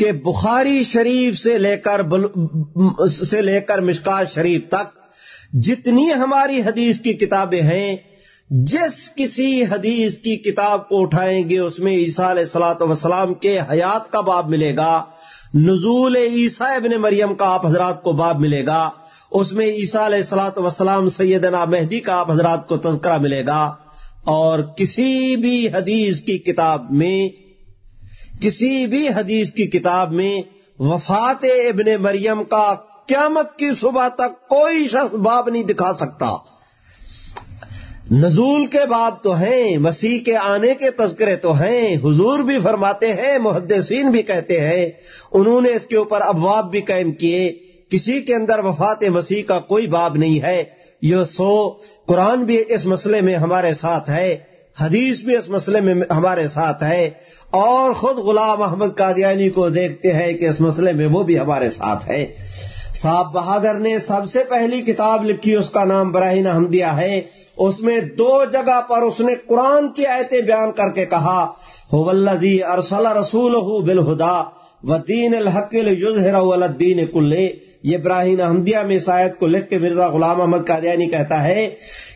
کہ بخاری شریف سے لے کر بل... سے لے کر مشکات شریف تک جتنی ہماری حدیث کی کتابیں ہیں، جس کسی حدیث کی کتاب کو اٹھائیں گے، اس میں عیسیٰ علیہ السلاۃ وسلام کے حیات کا باب ملے گا، نزول عیسیٰ ابن مریم کا آپ حضرات کو باب ملے گا، اس میں عیسیٰ علیہ السلاۃ وسلام سیدنا مہدی کا آپ حضرات کو تذکرہ ملے گا، اور کسی بھی حدیث کی کتاب میں کسی بھی حدیث کی کتاب میں وفات ابن مریم کا قیامت کی صبح تک کوئی شخص باب نہیں دکھا سکتا۔ نزول کے باب تو ہیں، مسیح کے آنے کے تذکرے تو ہیں، حضور بھی فرماتے ہیں، محدثین بھی کہتے ہیں۔ انہوں نے اس کے اوپر ابواب بھی قائم کیے۔ کسی کے اندر وفات مسیح کا کوئی باب نہیں ہے۔ یہ سو قرآن بھی اس مسئلے میں ہمارے ساتھ ہے۔ حدیث بھی اس مسئلے میں ہمارے ساتھ ہے۔ اور خود غلام احمد قادیانی کو دیکھتے ہیں کہ اس مسئلے میں وہ بھی ہمارے ساتھ ہے صاحب بہادر نے سب سے پہلی کتاب لکھی، اس کا نام براہین احمدیہ ہے۔ اس میں دو جگہ پر اس نے قرآن کی آیتیں بیان کر کے کہا ارسل رسول بالہدا و دین الحق الدین کلے یہ براہین احمدیہ میں اس آیت کو لکھ کے مرزا غلام احمد قادیانی کہتا ہے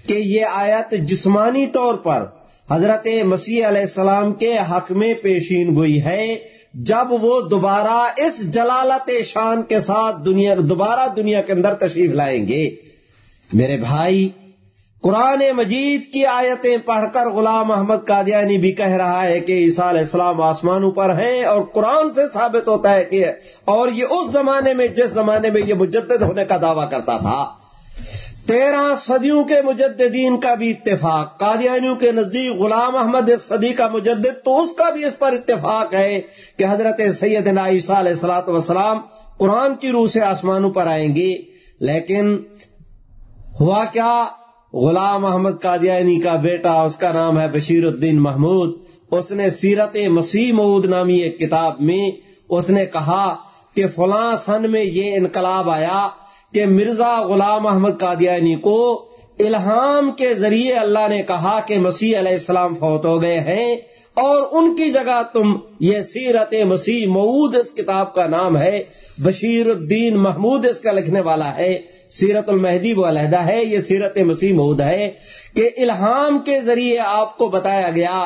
کہ یہ آیت جسمانی طور پر حضرت مسیح علیہ السلام کے حق میں پیشین گوئی ہے۔ جب وہ دوبارہ اس جلالت شان کے ساتھ دنیا، دوبارہ دنیا کے اندر تشریف لائیں گے۔ میرے بھائی، قرآن مجید کی آیتیں پڑھ کر غلام محمد قادیانی بھی کہہ رہا ہے کہ عیسیٰ علیہ السلام آسمانوں پر ہیں اور قرآن سے ثابت ہوتا ہے کہ اور یہ اس زمانے میں، جس زمانے میں یہ مجدد ہونے کا دعویٰ کرتا تھا۔ تیرہ صدیوں کے مجددین کا بھی اتفاق، قادیانیوں کے نزدیک غلام احمد صدی کا مجدد، تو اس کا بھی اس پر اتفاق ہے کہ حضرت سید عیسیٰ علیہ السلاۃ وسلام قرآن کی روح سے آسمانوں پر آئیں گے۔ لیکن ہوا کیا غلام احمد قادیانی کا بیٹا، اس کا نام ہے بشیر الدین محمود، اس نے سیرت مسیح مود نامی ایک کتاب میں اس نے کہا کہ فلاں سن میں یہ انقلاب آیا کہ مرزا غلام احمد قادیانی کو الہام کے ذریعے اللہ نے کہا کہ مسیح علیہ السلام فوت ہو گئے ہیں اور ان کی جگہ تم یہ سیرت مسیح مود اس کتاب کا نام ہے، بشیر الدین محمود اس کا لکھنے والا ہے، سیرت المہدی وہ علیحدہ ہے، یہ سیرت مسیح مود ہے کہ الہام کے ذریعے آپ کو بتایا گیا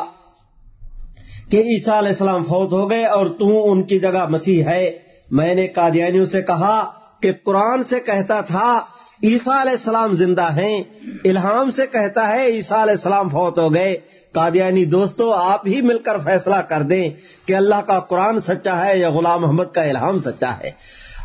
کہ عیسیٰ علیہ السلام فوت ہو گئے اور تو ان کی جگہ مسیح ہے۔ میں نے قادیانیوں سے کہا کہ قرآن سے کہتا تھا، عیسیٰ علیہ السلام زندہ ہیں۔ الہام سے کہتا ہے، عیسیٰ علیہ السلام فوت ہو گئے۔ قادیانی دوستو، آپ ہی مل کر فیصلہ کر دیں کہ اللہ کا قرآن سچا ہے یا غلام محمد کا الہام سچا ہے۔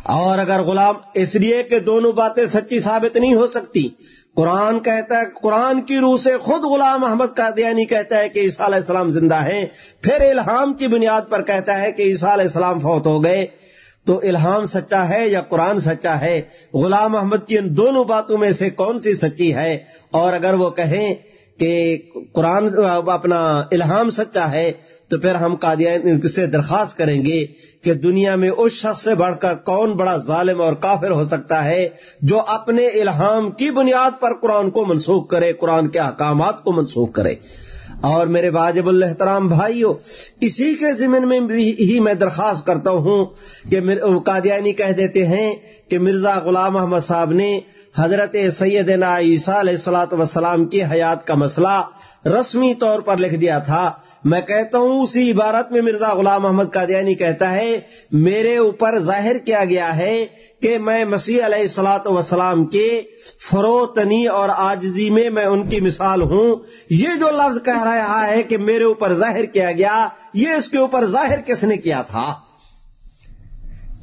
اور اگر غلام، اس لیے کہ دونوں باتیں سچی ثابت نہیں ہو سکتی۔ قرآن کہتا ہے، قرآن کی روح سے خود غلام احمد قادیانی کہتا ہے کہ عیسیٰ علیہ السلام زندہ ہیں۔ پھر الہام کی بنیاد پر کہتا ہے کہ عیسیٰ علیہ السلام فوت ہو گئے۔ تو الہام سچا ہے یا قرآن سچا ہے؟ غلام احمد کی ان دونوں باتوں میں سے کون سی سچی ہے؟ اور اگر وہ کہیں کہ قرآن اپنا الہام سچا ہے، تو پھر ہم قادیان سے درخواست کریں گے کہ دنیا میں اس شخص سے بڑھ کر کون بڑا ظالم اور کافر ہو سکتا ہے جو اپنے الہام کی بنیاد پر قرآن کو منسوخ کرے، قرآن کے احکامات کو منسوخ کرے۔ اور میرے واجب الحترام بھائیو، اسی کے ضمن میں ہی میں درخواست کرتا ہوں کہ قادیانی کہہ دیتے ہیں کہ مرزا غلام احمد صاحب نے حضرت سیدنا عیسیٰ علیہ السلاۃ وسلام کی حیات کا مسئلہ رسمی طور پر لکھ دیا تھا۔ میں کہتا ہوں، اسی عبارت میں مرزا غلام محمد قادیانی کہتا ہے، میرے اوپر ظاہر کیا گیا ہے کہ میں مسیح علیہ السلاۃ وسلام کے فروتنی اور آجزی میں میں ان کی مثال ہوں۔ یہ جو لفظ کہہ رہا ہے کہ میرے اوپر ظاہر کیا گیا، یہ اس کے اوپر ظاہر کس نے کیا تھا؟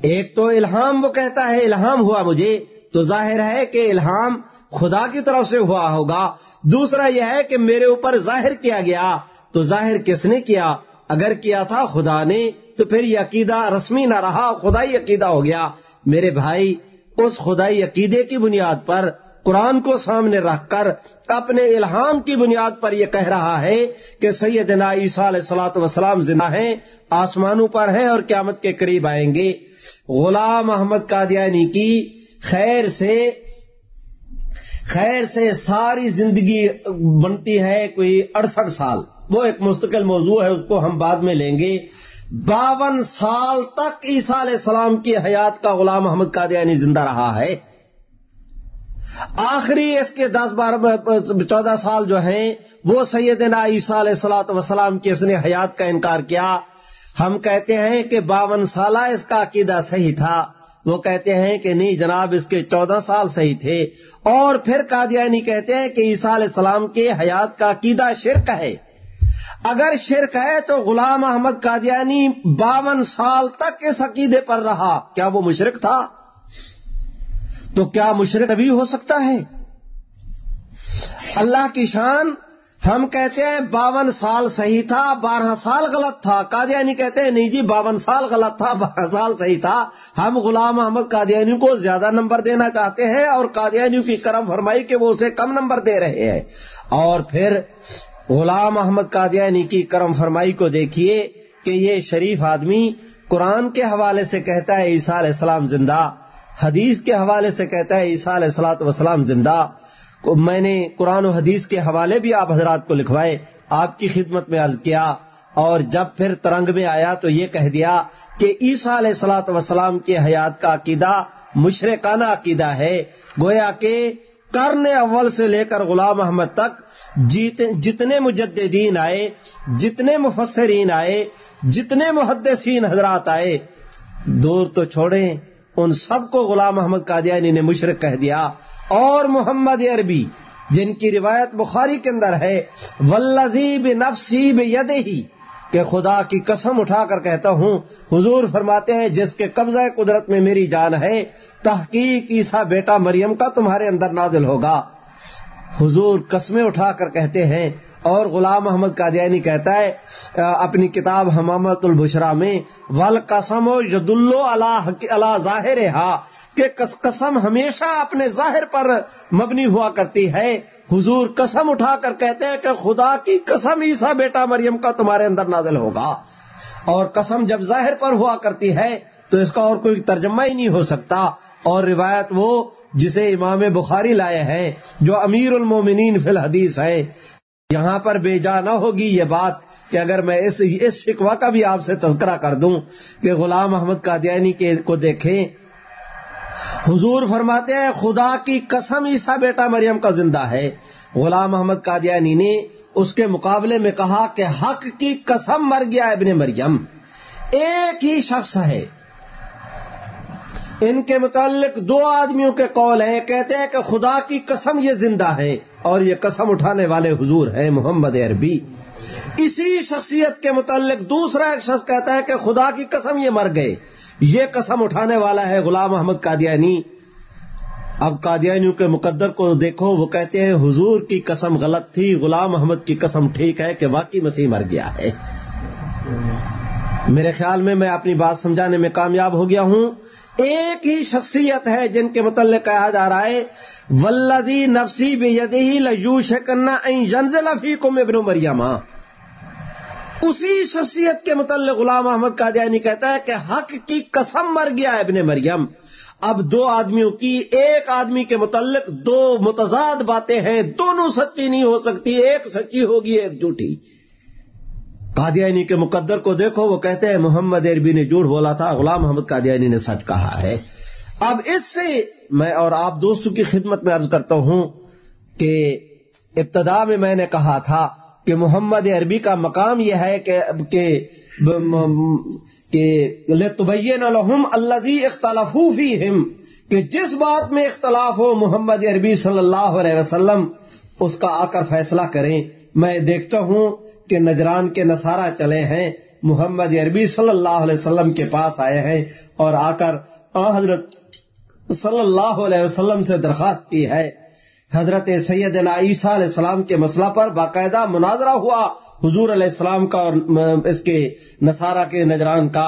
ایک تو الہام، وہ کہتا ہے الہام ہوا مجھے، تو ظاہر ہے کہ الہام خدا کی طرف سے ہوا ہوگا۔ دوسرا یہ ہے کہ میرے اوپر ظاہر کیا گیا، تو ظاہر کس نے کیا؟ اگر کیا تھا خدا نے، تو پھر یہ عقیدہ رسمی نہ رہا، خدائی عقیدہ ہو گیا۔ میرے بھائی، اس خدائی عقیدے کی بنیاد پر، قرآن کو سامنے رکھ کر اپنے الہام کی بنیاد پر یہ کہہ رہا ہے کہ سیدنا عیسیٰ علیہ سلاۃ وسلام زندہ ہیں، آسمانوں پر ہیں اور قیامت کے قریب آئیں گے۔ غلام محمد قادیانی کی خیر سے خیر سے ساری زندگی بنتی ہے کوئی اڑسٹھ سال۔ وہ ایک مستقل موضوع ہے، اس کو ہم بعد میں لیں گے۔ باون سال تک عیسیٰ علیہ السلام کی حیات کا غلام محمد قادیانی یعنی زندہ رہا ہے۔ آخری اس کے دس بارہ چودہ سال جو ہیں، وہ سیدنا عیسیٰ علیہ السلاۃ وسلام کی اس نے حیات کا انکار کیا۔ ہم کہتے ہیں کہ باون سالہ اس کا عقیدہ صحیح تھا۔ وہ کہتے ہیں کہ نہیں جناب، اس کے چودہ سال صحیح تھے۔ اور پھر قادیانی کہتے ہیں کہ عیسیٰ علیہ السلام کے حیات کا عقیدہ شرک ہے۔ اگر شرک ہے تو غلام احمد قادیانی باون سال تک اس عقیدے پر رہا۔ کیا وہ مشرق تھا؟ تو کیا مشرق ابھی ہو سکتا ہے؟ اللہ کی شان، ہم کہتے ہیں باون سال صحیح تھا، بارہ سال غلط تھا۔ قادیانی کہتے ہیں نہیں جی باون سال غلط تھا، بارہ سال صحیح تھا۔ ہم غلام احمد قادیانی کو زیادہ نمبر دینا چاہتے ہیں اور قادیانی کی کرم فرمائی کہ وہ اسے کم نمبر دے رہے ہیں۔ اور پھر غلام احمد قادیانی کی کرم فرمائی کو دیکھیے کہ یہ شریف آدمی قرآن کے حوالے سے کہتا ہے عیسیٰ علیہ السلام زندہ، حدیث کے حوالے سے کہتا ہے عیسیٰ علیہ السلاۃ وسلام زندہ۔ میں نے قرآن و حدیث کے حوالے بھی آپ حضرات کو لکھوائے، آپ کی خدمت میں عرض کیا۔ اور جب پھر ترنگ میں آیا تو یہ کہہ دیا کہ عیسیٰ علیہ السلاۃ وسلام کے حیات کا عقیدہ مشرقانہ عقیدہ ہے۔ گویا کہ کرن اول سے لے کر غلام احمد تک جتنے مجددین آئے، جتنے مفسرین آئے، جتنے محدثین حضرات آئے، دور تو چھوڑیں، ان سب کو غلام محمد قادیانی نے مشرق کہہ دیا۔ اور محمد عربی، جن کی روایت بخاری کے اندر ہے ولزیب نفسیب ید ہی کہ خدا کی قسم اٹھا کر کہتا ہوں، حضور فرماتے ہیں، جس کے قبضہ قدرت میں میری جان ہے، تحقیق عیسیٰ بیٹا مریم کا تمہارے اندر نازل ہوگا۔ حضور قسمیں اٹھا کر کہتے ہیں اور غلام محمد قادیانی کہتا ہے اپنی کتاب حمامت البشرا میں، ول قسم و ید اللہ ظاہر ہا کہ قسم ہمیشہ اپنے ظاہر پر مبنی ہوا کرتی ہے۔ حضور قسم اٹھا کر کہتے ہیں کہ خدا کی قسم عیسا بیٹا مریم کا تمہارے اندر نازل ہوگا۔ اور قسم جب ظاہر پر ہوا کرتی ہے، تو اس کا اور کوئی ترجمہ ہی نہیں ہو سکتا۔ اور روایت وہ جسے امام بخاری لائے ہیں، جو امیر المومنین فی الحدیث ہے یہاں پر بے جا نہ ہوگی یہ بات کہ اگر میں اس اس شکوا کا بھی آپ سے تذکرہ کر دوں کہ غلام احمد قادیانی کے کو دیکھیں۔ حضور فرماتے ہیں، خدا کی قسم عیسا بیٹا مریم کا زندہ ہے۔ غلام محمد قادیانی نے اس کے مقابلے میں کہا کہ حق کی قسم مر گیا ابن مریم۔ ایک ہی شخص ہے۔ ان کے متعلق دو آدمیوں کے قول ہیں، کہتے ہیں کہ خدا کی قسم یہ زندہ ہے اور یہ قسم اٹھانے والے حضور ہیں محمد عربی۔ اسی شخصیت کے متعلق دوسرا ایک شخص کہتا ہے کہ خدا کی قسم یہ مر گئے۔ یہ قسم اٹھانے والا ہے غلام احمد قادیانی۔ اب قادیانیوں کے مقدر کو دیکھو، وہ کہتے ہیں حضور کی قسم غلط تھی، غلام احمد کی قسم ٹھیک ہے کہ واقعی مسیح مر گیا ہے۔ میرے خیال میں میں اپنی بات سمجھانے میں کامیاب ہو گیا ہوں۔ ایک ہی شخصیت ہے جن کے متعلق کہا جا رہا ہے ولدی نفسی بے لوش کرنا فی کو ابن مریم۔ اسی شخصیت کے متعلق غلام احمد قادیانی کہتا ہے کہ حق کی قسم مر گیا ابن مریم۔ اب دو آدمیوں کی، ایک آدمی کے متعلق دو متضاد باتیں ہیں، دونوں سچی نہیں ہو سکتی، ایک سچی ہوگی، ایک جھوٹی۔ قادیانی کے مقدر کو دیکھو، وہ کہتے ہیں محمد عربی نے جھوٹ بولا تھا، غلام محمد قادیانی نے سچ کہا ہے۔ اب اس سے میں اور آپ دوستوں کی خدمت میں عرض کرتا ہوں کہ ابتدا میں میں نے کہا تھا کہ محمد عربی کا مقام یہ ہے کہ لہم الزی اختلاف کہ جس بات میں اختلاف ہو محمد عربی صلی اللہ علیہ وسلم، اس کا آ کر فیصلہ کریں۔ میں دیکھتا ہوں کہ نجران کے نصارہ چلے ہیں، محمد عربی صلی اللہ علیہ وسلم کے پاس آئے ہیں اور آ کر حضرت صلی اللہ علیہ وسلم سے درخواست کی ہے۔ حضرت سید عیسیٰ علیہ السلام کے مسئلہ پر باقاعدہ مناظرہ ہوا۔ حضور علیہ السلام کا اور اس کے نصارہ کے نجران کا،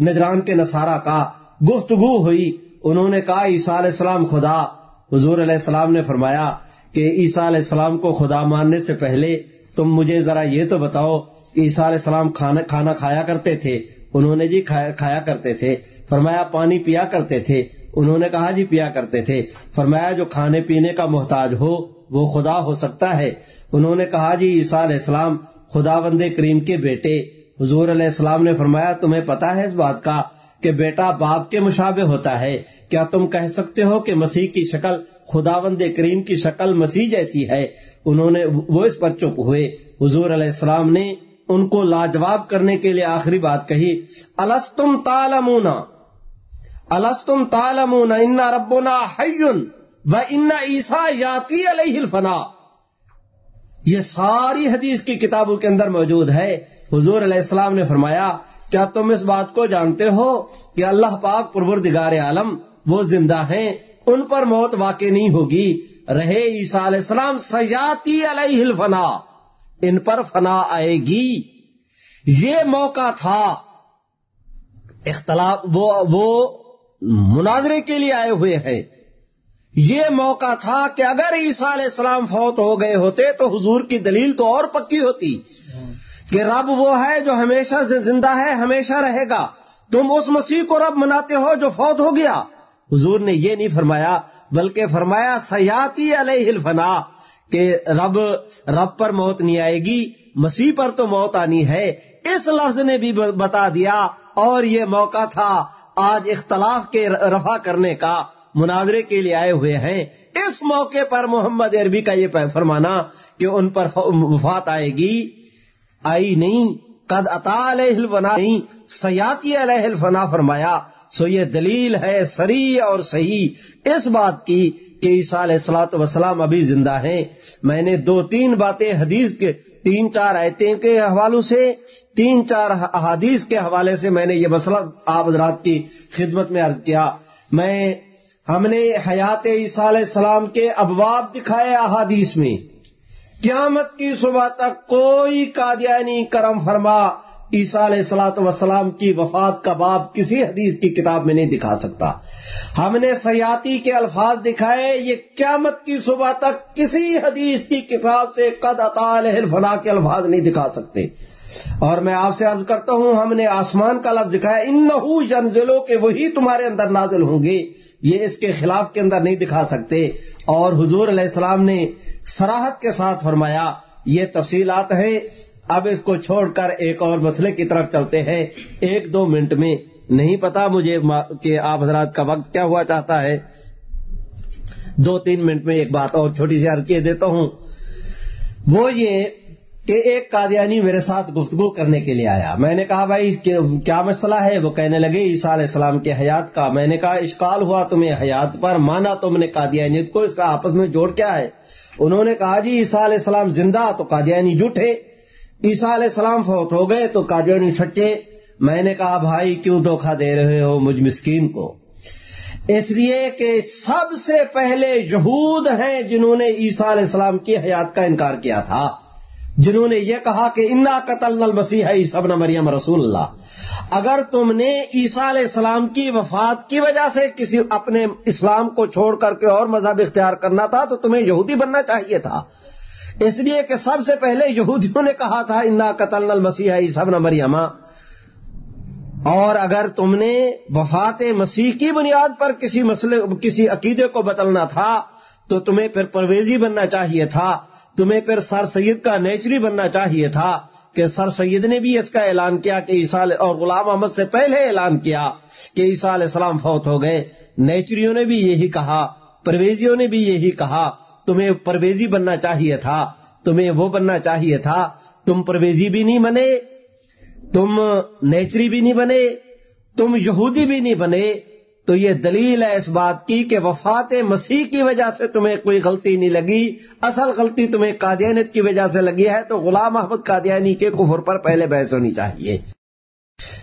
نجران کے نصارہ کا گفتگو ہوئی۔ انہوں نے کہا، عیسیٰ علیہ السلام خدا۔ حضور علیہ السلام نے فرمایا کہ عیسیٰ علیہ السلام کو خدا ماننے سے پہلے تم مجھے ذرا یہ تو بتاؤ کہ عیسیٰ علیہ السلام کھانا کھانا کھایا کرتے تھے؟ انہوں نے جی کھایا کرتے تھے۔ فرمایا پانی پیا کرتے تھے۔ انہوں نے کہا جی پیا کرتے تھے۔ فرمایا جو کھانے پینے کا محتاج ہو، وہ خدا ہو سکتا ہے۔ انہوں نے کہا جی عیسیٰ علیہ السلام خدا بند کریم کے بیٹے۔ حضور علیہ السلام نے فرمایا، تمہیں پتا ہے اس بات کا کہ بیٹا باپ کے مشابہ ہوتا ہے۔ کیا تم کہہ سکتے ہو کہ مسیح کی شکل خدا بند کریم کی شکل مسیح جیسی ہے؟ انہوں نے وہ اس پر چپ ہوئے۔ حضور علیہ السلام نے ان کو لاجواب کرنے کے لیے آخری بات کہی، الستم تالمون الستم تالمون انا ربنا حیون و انا عیسا یاتی علیہ الفنا یہ ساری حدیث کی کتابوں کے اندر موجود ہے۔ حضور علیہ السلام نے فرمایا، کیا تم اس بات کو جانتے ہو کہ اللہ پاک پروردگار عالم وہ زندہ ہیں؟ ان پر موت واقع نہیں ہوگی۔ رہے عیسیٰ علیہ السلام، سیاتی علیہ الفنا، ان پر فنا آئے گی۔ یہ موقع تھا، اختلاف، وہ وہ مناظرے کے لیے آئے ہوئے ہیں۔ یہ موقع تھا کہ اگر عیسیٰ علیہ السلام فوت ہو گئے ہوتے تو حضور کی دلیل تو اور پکی ہوتی کہ رب وہ ہے جو ہمیشہ زندہ ہے، ہمیشہ رہے گا۔ تم اس مسیح کو رب مناتے ہو جو فوت ہو گیا۔ حضور نے یہ نہیں فرمایا، بلکہ فرمایا، سیاتی علیہ الفنا، کہ رب رب پر موت نہیں آئے گی، مسیح پر تو موت آنی ہے۔ اس لفظ نے بھی بتا دیا، اور یہ موقع تھا آج اختلاف کے رفع کرنے کا، مناظرے کے لیے آئے ہوئے ہیں۔ اس موقع پر محمد عربی کا یہ فرمانا کہ ان پر وفات آئے گی۔ آئی نہیں، قد اتا علیہ الفنا، نہیں سیاتی علیہ الفنا فرمایا، سو یہ دلیل ہے سری اور صحیح اس بات کی کہ عیسیٰ علیہ السلاط وسلام ابھی زندہ ہیں۔ میں نے دو تین باتیں حدیث کے، تین چار آیتیں کے حوالوں سے، تین چار احادیث کے حوالے سے میں نے یہ مسئلہ آپ حضرات کی خدمت میں عرض کیا۔ میں، ہم نے حیات عیسیٰ علیہ السلام کے ابواب دکھائے احادیث میں۔ قیامت کی صبح تک کوئی قادیانی کرم فرما عیسیٰ علیہ السلاۃ وسلام کی وفات کا باب کسی حدیث کی کتاب میں نہیں دکھا سکتا۔ ہم نے سیاتی کے الفاظ دکھائے، یہ قیامت کی صبح تک کسی حدیث کی کتاب سے قد الفنا کے الفاظ نہیں دکھا سکتے۔ اور میں آپ سے عرض کرتا ہوں، ہم نے آسمان کا لفظ دکھایا ان جنزلوں کے وہی تمہارے اندر نازل ہوں گے۔ یہ اس کے خلاف کے اندر نہیں دکھا سکتے۔ اور حضور علیہ السلام نے سراہد کے ساتھ فرمایا، یہ تفصیلات ہیں۔ اب اس کو چھوڑ کر ایک اور مسئلے کی طرف چلتے ہیں۔ ایک دو منٹ میں نہیں پتا مجھے کہ آپ حضرات کا وقت کیا ہوا چاہتا ہے۔ دو تین منٹ میں ایک بات اور چھوٹی سی عرض دیتا ہوں۔ وہ یہ کہ ایک قادیانی میرے ساتھ گفتگو کرنے کے لیے آیا۔ میں نے کہا، بھائی کیا مسئلہ ہے؟ وہ کہنے لگے، عیسیٰ علیہ السلام کے حیات کا۔ میں نے کہا، اشکال ہوا تمہیں حیات پر، مانا تم نے قادیانیت کو، اس کا آپس میں جوڑ کیا ہے۔ انہوں نے کہا جی عیسیٰ علیہ السلام زندہ تو قادیانی جھوٹے عیسیٰ علیہ السلام فوت ہو گئے تو قادیانی سچے۔ میں نے کہا، بھائی، کیوں دھوکہ دے رہے ہو مجھ مسکین کو؟ اس لیے کہ سب سے پہلے یہود ہیں جنہوں نے عیسیٰ علیہ السلام کی حیات کا انکار کیا تھا۔ جنہوں نے یہ کہا کہ انا قتل المسیح سب مریم رسول اللہ اگر تم نے عیسیٰ علیہ السلام کی وفات کی وجہ سے کسی اپنے اسلام کو چھوڑ کر کے اور مذہب اختیار کرنا تھا تو تمہیں یہودی بننا چاہیے تھا۔ اس لیے کہ سب سے پہلے یہودیوں نے کہا تھا، انا قتل المسیح سب مریم اور اگر تم نے وفات مسیح کی بنیاد پر کسی مسئلے، کسی عقیدے کو بدلنا تھا، تو تمہیں پھر پرویزی بننا چاہیے تھا، تمہیں پھر سر سید کا نیچری بننا چاہیے تھا کہ سر سید نے بھی اس کا اعلان کیا کہ عیسیٰ اور غلام احمد سے پہلے اعلان کیا کہ عیسیٰ علیہ السلام فوت ہو گئے۔ نیچریوں نے بھی یہی کہا، پرویزیوں نے بھی یہی کہا۔ تمہیں پرویزی بننا چاہیے تھا، تمہیں وہ بننا چاہیے تھا، تم پرویزی بھی نہیں بنے، تم نیچری بھی نہیں بنے، تم یہودی بھی نہیں بنے، تو یہ دلیل ہے اس بات کی کہ وفات مسیح کی وجہ سے تمہیں کوئی غلطی نہیں لگی۔ اصل غلطی تمہیں قادیانیت کی وجہ سے لگی ہے، تو غلام احمد قادیانی کے کفر پر پہلے بحث ہونی چاہیے۔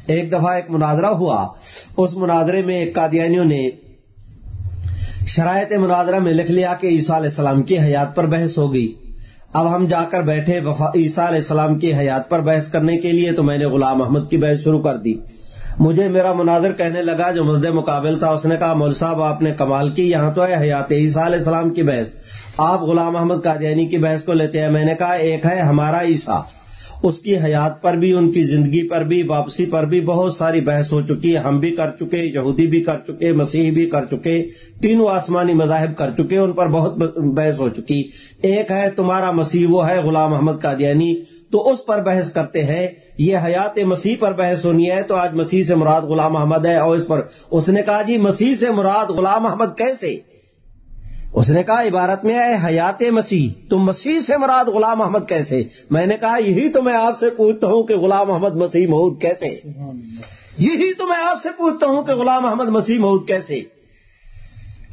ایک دفعہ ایک مناظرہ ہوا۔ اس مناظرے میں قادیانیوں نے شرائط مناظرہ میں لکھ لیا کہ عیسیٰ علیہ السلام کی حیات پر بحث ہو گئی۔ اب ہم جا کر بیٹھے عیسیٰ علیہ السلام کی حیات پر بحث کرنے کے لیے تو میں نے غلام احمد کی بحث شروع کر دی۔ مجھے میرا مناظر کہنے لگا جو مزد مقابل تھا، اس نے کہا مول صاحب، آپ نے کمال کی، یہاں تو ہے حیات عیسیٰ علیہ السلام کی بحث۔ آپ غلام احمد قادیانی کی بحث کو لیتے ہیں، میں نے کہا، ایک ہے ہمارا عیسیٰ۔ اس کی حیات پر بھی، ان کی زندگی پر بھی، واپسی پر بھی بہت ساری بحث ہو چکی ہے۔ ہم بھی کر چکے، یہودی بھی کر چکے، مسیحی بھی کر چکے، تینوں آسمانی مذاہب کر چکے، ان پر بہت بحث ہو چکی۔ ایک ہے تمہارا مسیح، وہ ہے غلام احمد قادیانی۔ تو اس پر بحث کرتے ہیں۔ یہ حیات مسیح پر بحث ہونی ہے، تو آج مسیح سے مراد غلام احمد ہے۔ اور اس پر، اس نے کہا جی مسیح سے مراد غلام احمد کیسے؟ اس نے کہا، عبارت میں ہے، حیات مسیح، تم مسیح سے مراد غلام محمد کیسے؟ میں نے کہا، یہی تو میں آپ سے پوچھتا ہوں کہ غلام محمد مسیح مہود کیسے؟ یہی تو میں آپ سے پوچھتا ہوں کہ غلام محمد مسیح مہود کیسے؟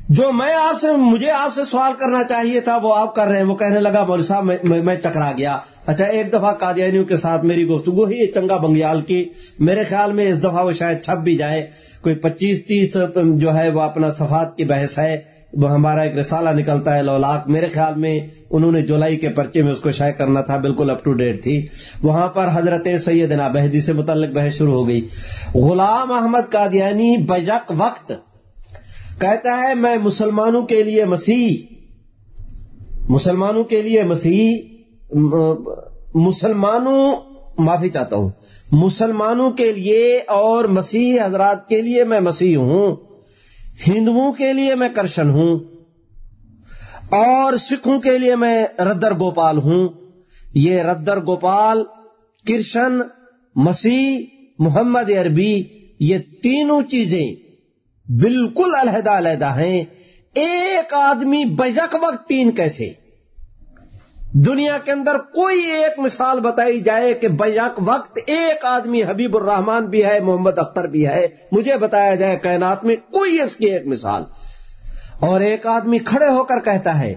جو میں آپ سے، مجھے آپ سے سوال کرنا چاہیے تھا، وہ آپ کر رہے ہیں، وہ کہنے لگا مول صاحب، میں چکرا گیا۔ اچھا ایک دفعہ قادیانیوں کے ساتھ میری گفتگو ہی چنگا بنگیال کی۔ میرے خیال میں اس دفعہ وہ شاید چھپ بھی جائے۔ کوئی پچیس تیس جو ہے، وہ اپنا صفات کی بحث ہے۔ وہ ہمارا ایک رسالہ نکلتا ہے لولاک۔ میرے خیال میں انہوں نے جولائی کے پرچے میں اس کو شائع کرنا تھا، بالکل اپ ٹو ڈیٹ تھی۔ وہاں پر حضرت سیدنا بہدی سے متعلق بحث شروع ہو گئی۔ غلام احمد قادیانی بجک وقت کہتا ہے، میں مسلمانوں کے لیے مسیح، مسلمانوں کے لیے مسیح مسلمانوں، معافی چاہتا ہوں، مسلمانوں کے لیے اور مسیح حضرات کے لیے میں مسیح ہوں۔ ہندوؤں کے لیے میں کرشن ہوں اور سکھوں کے لیے میں ردر گوپال ہوں۔ یہ ردر گوپال، کرشن، مسیح، محمد عربی، یہ تینوں چیزیں بالکل علیحدہ علیحدہ ہیں۔ ایک آدمی بجک وقت تین کیسے؟ دنیا کے اندر کوئی ایک مثال بتائی جائے کہ بیک وقت ایک آدمی حبیب الرحمان بھی ہے، محمد اختر بھی ہے۔ مجھے بتایا جائے کائنات میں کوئی اس کی ایک مثال۔ اور ایک آدمی کھڑے ہو کر کہتا ہے،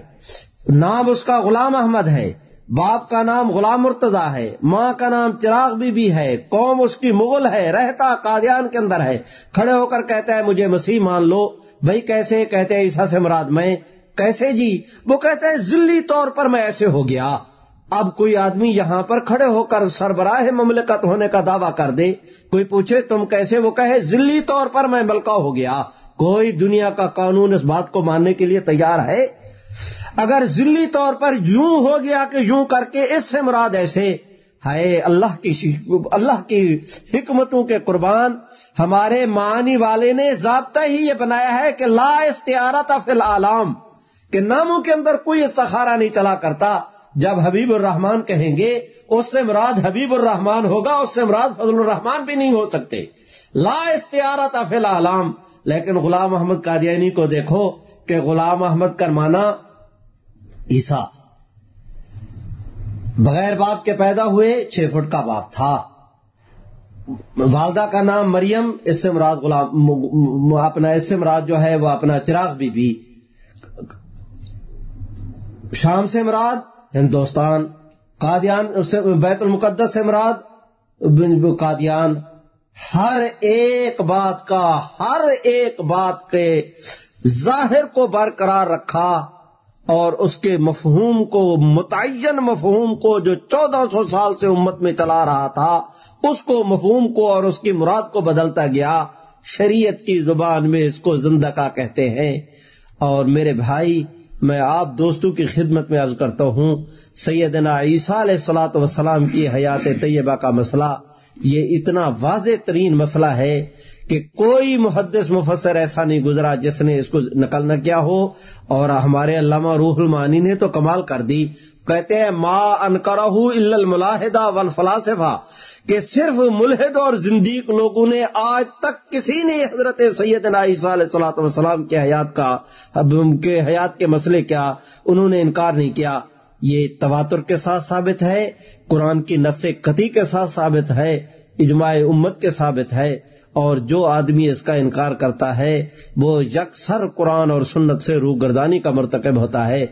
نام اس کا غلام احمد ہے، باپ کا نام غلام مرتضی ہے، ماں کا نام چراغ بی بی ہے، قوم اس کی مغل ہے، رہتا قادیان کے اندر ہے۔ کھڑے ہو کر کہتا ہے، مجھے مسیح مان لو۔ بھائی کیسے کہتے ہیں عیسا سے مراد میں کیسے جی؟ وہ کہتے ہیں، ذلی طور پر میں ایسے ہو گیا۔ اب کوئی آدمی یہاں پر کھڑے ہو کر سربراہ مملکت ہونے کا دعویٰ کر دے، کوئی پوچھے، تم کیسے؟ وہ کہے، ذلی طور پر میں ملکہ ہو گیا۔ کوئی دنیا کا قانون اس بات کو ماننے کے لیے تیار ہے؟ اگر ذلی طور پر یوں ہو گیا کہ یوں کر کے اس سے مراد ایسے ہے اللہ کی اللہ کی حکمتوں کے قربان ہمارے معنی والے نے ضابطہ ہی یہ بنایا ہے کہ لا استعارت فی العالم۔ کہ ناموں کے اندر کوئی استخارہ نہیں چلا کرتا۔ جب حبیب الرحمان کہیں گے، اس سے مراد حبیب الرحمان ہوگا، اس سے مراد فضل الرحمان بھی نہیں ہو سکتے۔ لا استعارت فی العالم۔ لیکن غلام محمد قادیانی کو دیکھو کہ غلام احمد کرمانا عیسا بغیر باپ کے پیدا ہوئے چھ فٹ کا باپ تھا۔ والدہ کا نام مریم، اس سے مراد غلام اپنا، اس سے مراد جو ہے وہ اپنا چراغ بی بی شام سے مراد ہندوستان، قادیان بیت المقدس سے مراد قادیان۔ ہر ایک بات کا، ہر ایک بات کے ظاہر کو برقرار رکھا اور اس کے مفہوم کو، متعین مفہوم کو جو چودہ سو سال سے امت میں چلا رہا تھا، اس کو مفہوم کو اور اس کی مراد کو بدلتا گیا۔ شریعت کی زبان میں اس کو زندہ کہتے ہیں۔ اور میرے بھائی میں آپ دوستوں کی خدمت میں عرض کرتا ہوں، سیدنا عیسیٰ علیہ السلاۃ وسلام کی حیات طیبہ کا مسئلہ یہ اتنا واضح ترین مسئلہ ہے کہ کوئی محدث مفسر ایسا نہیں گزرا جس نے اس کو نقل نہ کیا ہو اور ہمارے علامہ روح المانی نے تو کمال کر دی۔ کہتے ہیں، ما انکرہ الا الملاحدہ والفلاسفہ کہ صرف ملحد اور زندیق لوگوں نے آج تک کسی نے حضرت سیدنا عیسیٰ علیہ السلاۃ والسلام کے حیات کا کے حیات کے مسئلے کیا، انہوں نے انکار نہیں کیا۔ یہ تواتر کے ساتھ ثابت ہے، قرآن کی نس قطعی کے ساتھ ثابت ہے، اجماع امت کے ثابت ہے۔ اور جو آدمی اس کا انکار کرتا ہے، وہ یکسر قرآن اور سنت سے روح گردانی کا مرتکب ہوتا ہے۔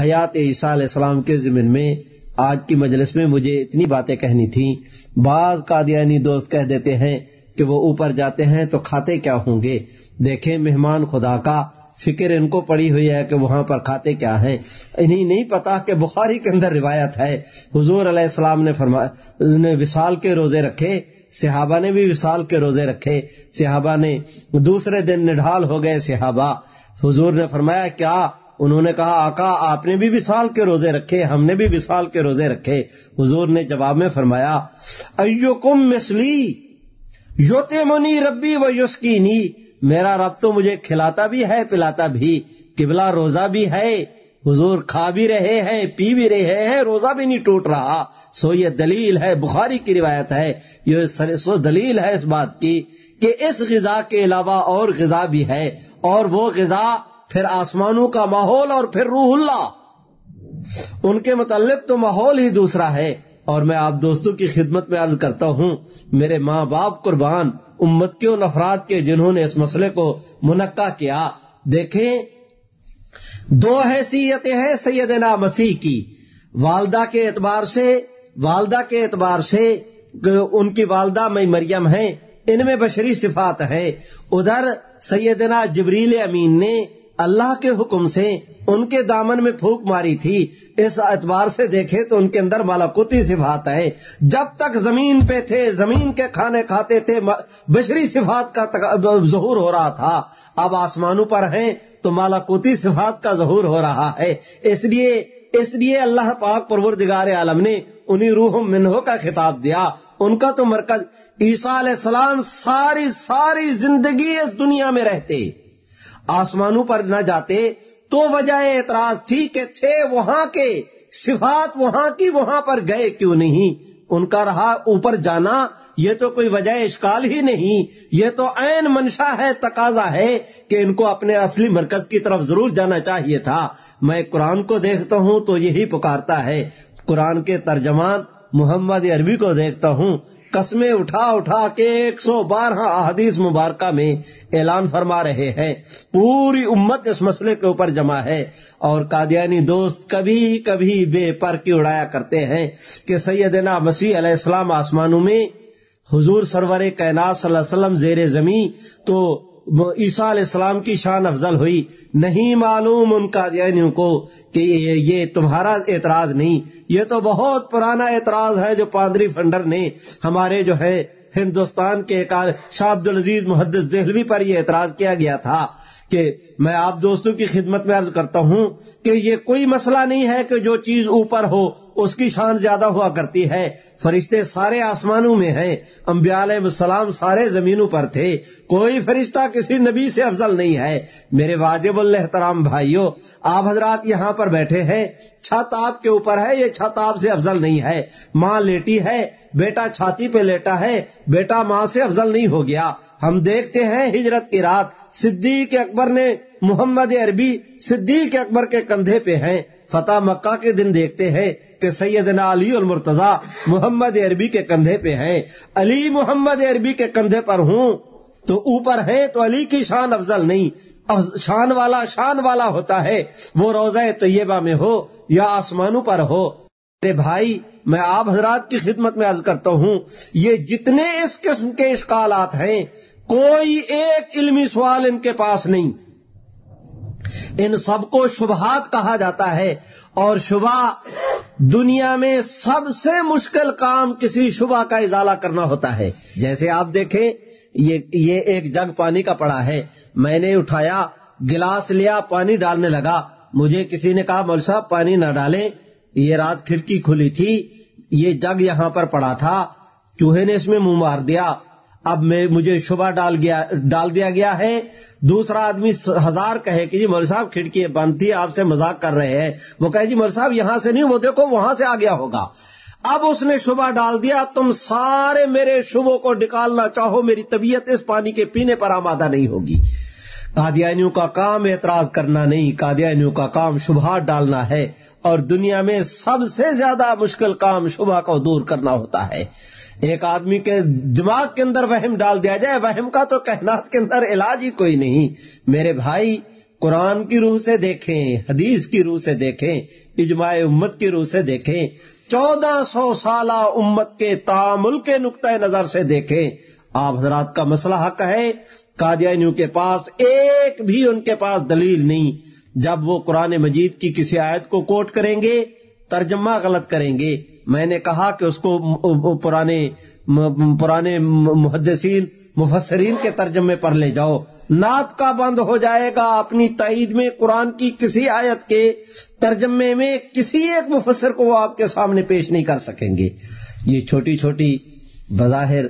حیات عیسیٰ علیہ السلام کے ضمن میں آج کی مجلس میں مجھے اتنی باتیں کہنی تھیں۔ بعض قادیانی دوست کہہ دیتے ہیں کہ وہ اوپر جاتے ہیں تو کھاتے کیا ہوں گے؟ دیکھیں مہمان خدا کا فکر ان کو پڑی ہوئی ہے کہ وہاں پر کھاتے کیا ہیں؟ انہیں نہیں پتا کہ بخاری کے اندر روایت ہے۔ حضور علیہ السلام نے فرمایا وصال کے روزے رکھے، صحابہ نے بھی وصال کے روزے رکھے۔ صحابہ نے دوسرے دن نڈھال ہو گئے صحابہ۔ حضور نے فرمایا، کیا؟ انہوں نے کہا، آقا، آپ نے بھی وصال کے روزے رکھے، ہم نے بھی وصال کے روزے رکھے۔ حضور نے جواب میں فرمایا ایو کم مسلی یوتے منی ربی و یوسکینی میرا رب تو مجھے کھلاتا بھی ہے، پلاتا بھی، قبلہ روزہ بھی ہے۔ حضور کھا بھی رہے ہیں، پی بھی رہے ہیں، روزہ بھی نہیں ٹوٹ رہا۔ سو یہ دلیل ہے، بخاری کی روایت ہے۔ یہ سو دلیل ہے اس بات کی کہ اس غذا کے علاوہ اور غذا بھی ہے۔ اور وہ غذا پھر آسمانوں کا ماحول اور پھر روح اللہ۔ ان کے متعلق تو ماحول ہی دوسرا ہے۔ اور میں آپ دوستوں کی خدمت میں عرض کرتا ہوں، میرے ماں باپ قربان امت کے ان افراد کے جنہوں نے اس مسئلے کو منقع کیا، دیکھیں، دو حیثیتیں ہیں سیدنا مسیح کی۔ والدہ کے اعتبار سے، والدہ کے اعتبار سے ان کی والدہ میں مریم ہیں، ان میں بشری صفات ہے ادھر سیدنا جبریل امین نے اللہ کے حکم سے ان کے دامن میں پھونک ماری تھی، اس اعتبار سے دیکھے تو ان کے اندر مالاکوتی صفات ہے جب تک زمین پہ تھے، زمین کے کھانے کھاتے تھے بشری صفات کا ظہور ہو رہا تھا۔ اب آسمانوں پر ہیں تو مالاکوتی صفات کا ظہور ہو رہا ہے۔ اس لیے اس لیے اللہ پاک پروردگار عالم نے انہیں روح منہوں کا خطاب دیا۔ ان کا تو مرکز عیسیٰ علیہ السلام ساری ساری زندگی اس دنیا میں رہتے۔ آسمانوں پر نہ جاتے تو وجہ اعتراض تھی کہ تھے وہاں کے، صفات وہاں کی، وہاں پر گئے کیوں نہیں؟ ان کا رہا اوپر جانا، یہ تو کوئی وجہ اشکال ہی نہیں، یہ تو عین منشا ہے، تقاضا ہے کہ ان کو اپنے اصلی مرکز کی طرف ضرور جانا چاہیے تھا۔ میں قرآن کو دیکھتا ہوں تو یہی پکارتا ہے۔ قرآن کے ترجمان محمد عربی کو دیکھتا ہوں۔ قسمیں اٹھا اٹھا کے ایک سو بارہ احادیث مبارکہ میں اعلان فرما رہے ہیں۔ پوری امت اس مسئلے کے اوپر جمع ہے اور قادیانی دوست کبھی کبھی بے پر کی اڑایا کرتے ہیں کہ سیدنا مسیح علیہ السلام آسمانوں میں حضور سرور کائنات صلی اللہ علیہ وسلم زیر زمین تو عیسیٰ علیہ السلام کی شان افضل ہوئی، نہیں معلوم ان کا کو کہ یہ تمہارا اعتراض نہیں۔ یہ تو بہت پرانا اعتراض ہے جو پادری فنڈر نے ہمارے جو ہے ہندوستان کے شاہ عبد العزیز محدث دہلوی پر یہ اعتراض کیا گیا تھا کہ میں آپ دوستوں کی خدمت میں عرض کرتا ہوں کہ یہ کوئی مسئلہ نہیں ہے کہ جو چیز اوپر ہو اس کی شان زیادہ ہوا کرتی ہے۔ فرشتے سارے آسمانوں میں ہیں۔ انبیاء علیہ السلام سارے زمینوں پر تھے۔ کوئی فرشتہ کسی نبی سے افضل نہیں ہے۔ میرے واجب الحترام بھائیوں آپ حضرات یہاں پر بیٹھے ہیں۔ چھت آپ کے اوپر ہے، یہ چھت آپ سے افضل نہیں ہے۔ ماں لیٹی ہے، بیٹا چھاتی پہ لیٹا ہے۔ بیٹا ماں سے افضل نہیں ہو گیا۔ ہم دیکھتے ہیں ہجرت کی رات۔ صدیق اکبر نے محمد عربی، صدیق اکبر کے کندھے پہ ہیں۔ فتح مکہ کے دن دیکھتے ہیں کہ سیدنا علی المرتضی محمد عربی کے کندھے پہ ہیں۔ علی محمد عربی کے کندھے پر ہوں تو اوپر ہیں تو علی کی شان افضل نہیں۔ شان والا شان والا ہوتا ہے۔ وہ روزہ طیبہ میں ہو یا آسمانوں پر ہو۔ میرے بھائی، میں آپ حضرات کی خدمت میں عرض کرتا ہوں، یہ جتنے اس قسم کے اشکالات ہیں، کوئی ایک علمی سوال ان کے پاس نہیں۔ ان سب کو شبہات کہا جاتا ہے اور شبہ دنیا میں سب سے مشکل کام کسی شبہ کا ازالہ کرنا ہوتا ہے۔ جیسے آپ دیکھیں، یہ ایک جگ پانی کا پڑا ہے۔ میں نے اٹھایا، گلاس لیا، پانی ڈالنے لگا۔ مجھے کسی نے کہا مول صاحب، پانی نہ ڈالیں۔ یہ رات کھڑکی کھلی تھی۔ یہ جگ یہاں پر پڑا تھا۔ چوہے نے اس میں منہ مار دیا۔ اب میں مجھے شبہ ڈال گیا، ڈال دیا گیا ہے۔ دوسرا آدمی ہزار کہے کہ جی مول صاحب کھڑکی بند تھی آپ سے مذاق کر رہے ہیں۔ وہ کہے جی مول صاحب یہاں سے نہیں، وہ دیکھو وہاں سے آ گیا ہوگا۔ اب اس نے شبہ ڈال دیا، تم سارے میرے شبوں کو نکالنا چاہو، میری طبیعت اس پانی کے پینے پر آمادہ نہیں ہوگی۔ قادیانیوں کا کام اعتراض کرنا نہیں، قادیانیوں کا کام شبہ ڈالنا ہے۔ اور دنیا میں سب سے زیادہ مشکل کام شبہ کو دور کرنا ہوتا ہے۔ ایک آدمی کے دماغ کے اندر وہم ڈال دیا جائے، وہم کا تو کہنات کے اندر علاج ہی کوئی نہیں۔ میرے بھائی، قرآن کی روح سے دیکھیں، حدیث کی روح سے دیکھیں، اجماع امت کی روح سے دیکھیں، چودہ سو سالہ امت کے تعامل کے نقطۂ نظر سے دیکھیں۔ آپ حضرات کا مسئلہ حق ہے، قادیانیوں کے پاس ایک بھی ان کے پاس دلیل نہیں۔ جب وہ قرآن مجید کی کسی آیت کو کوٹ کریں گے، ترجمہ غلط کریں گے۔ میں نے کہا کہ اس کو پرانے پرانے محدثین، مفسرین کے ترجمے پر لے جاؤ۔ نعت کا بند ہو جائے گا اپنی تعید میں قرآن کی کسی آیت کے ترجمے میں کسی ایک مفسر کو وہ آپ کے سامنے پیش نہیں کر سکیں گے۔ یہ چھوٹی چھوٹی بظاہر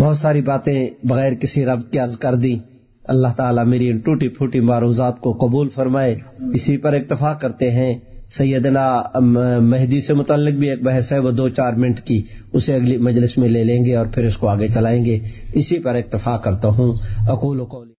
بہت ساری باتیں بغیر کسی رب کی عرض کر دی اللہ تعالیٰ میری ان ٹوٹی پھوٹی معروضات کو قبول فرمائے۔ اسی پر اکتفا کرتے ہیں۔ سیدنا مہدی سے متعلق بھی ایک بحث ہے، وہ دو چار منٹ کی، اسے اگلی مجلس میں لے لیں گے اور پھر اس کو آگے چلائیں گے۔ اسی پر اکتفا کرتا ہوں۔ اقول و قولی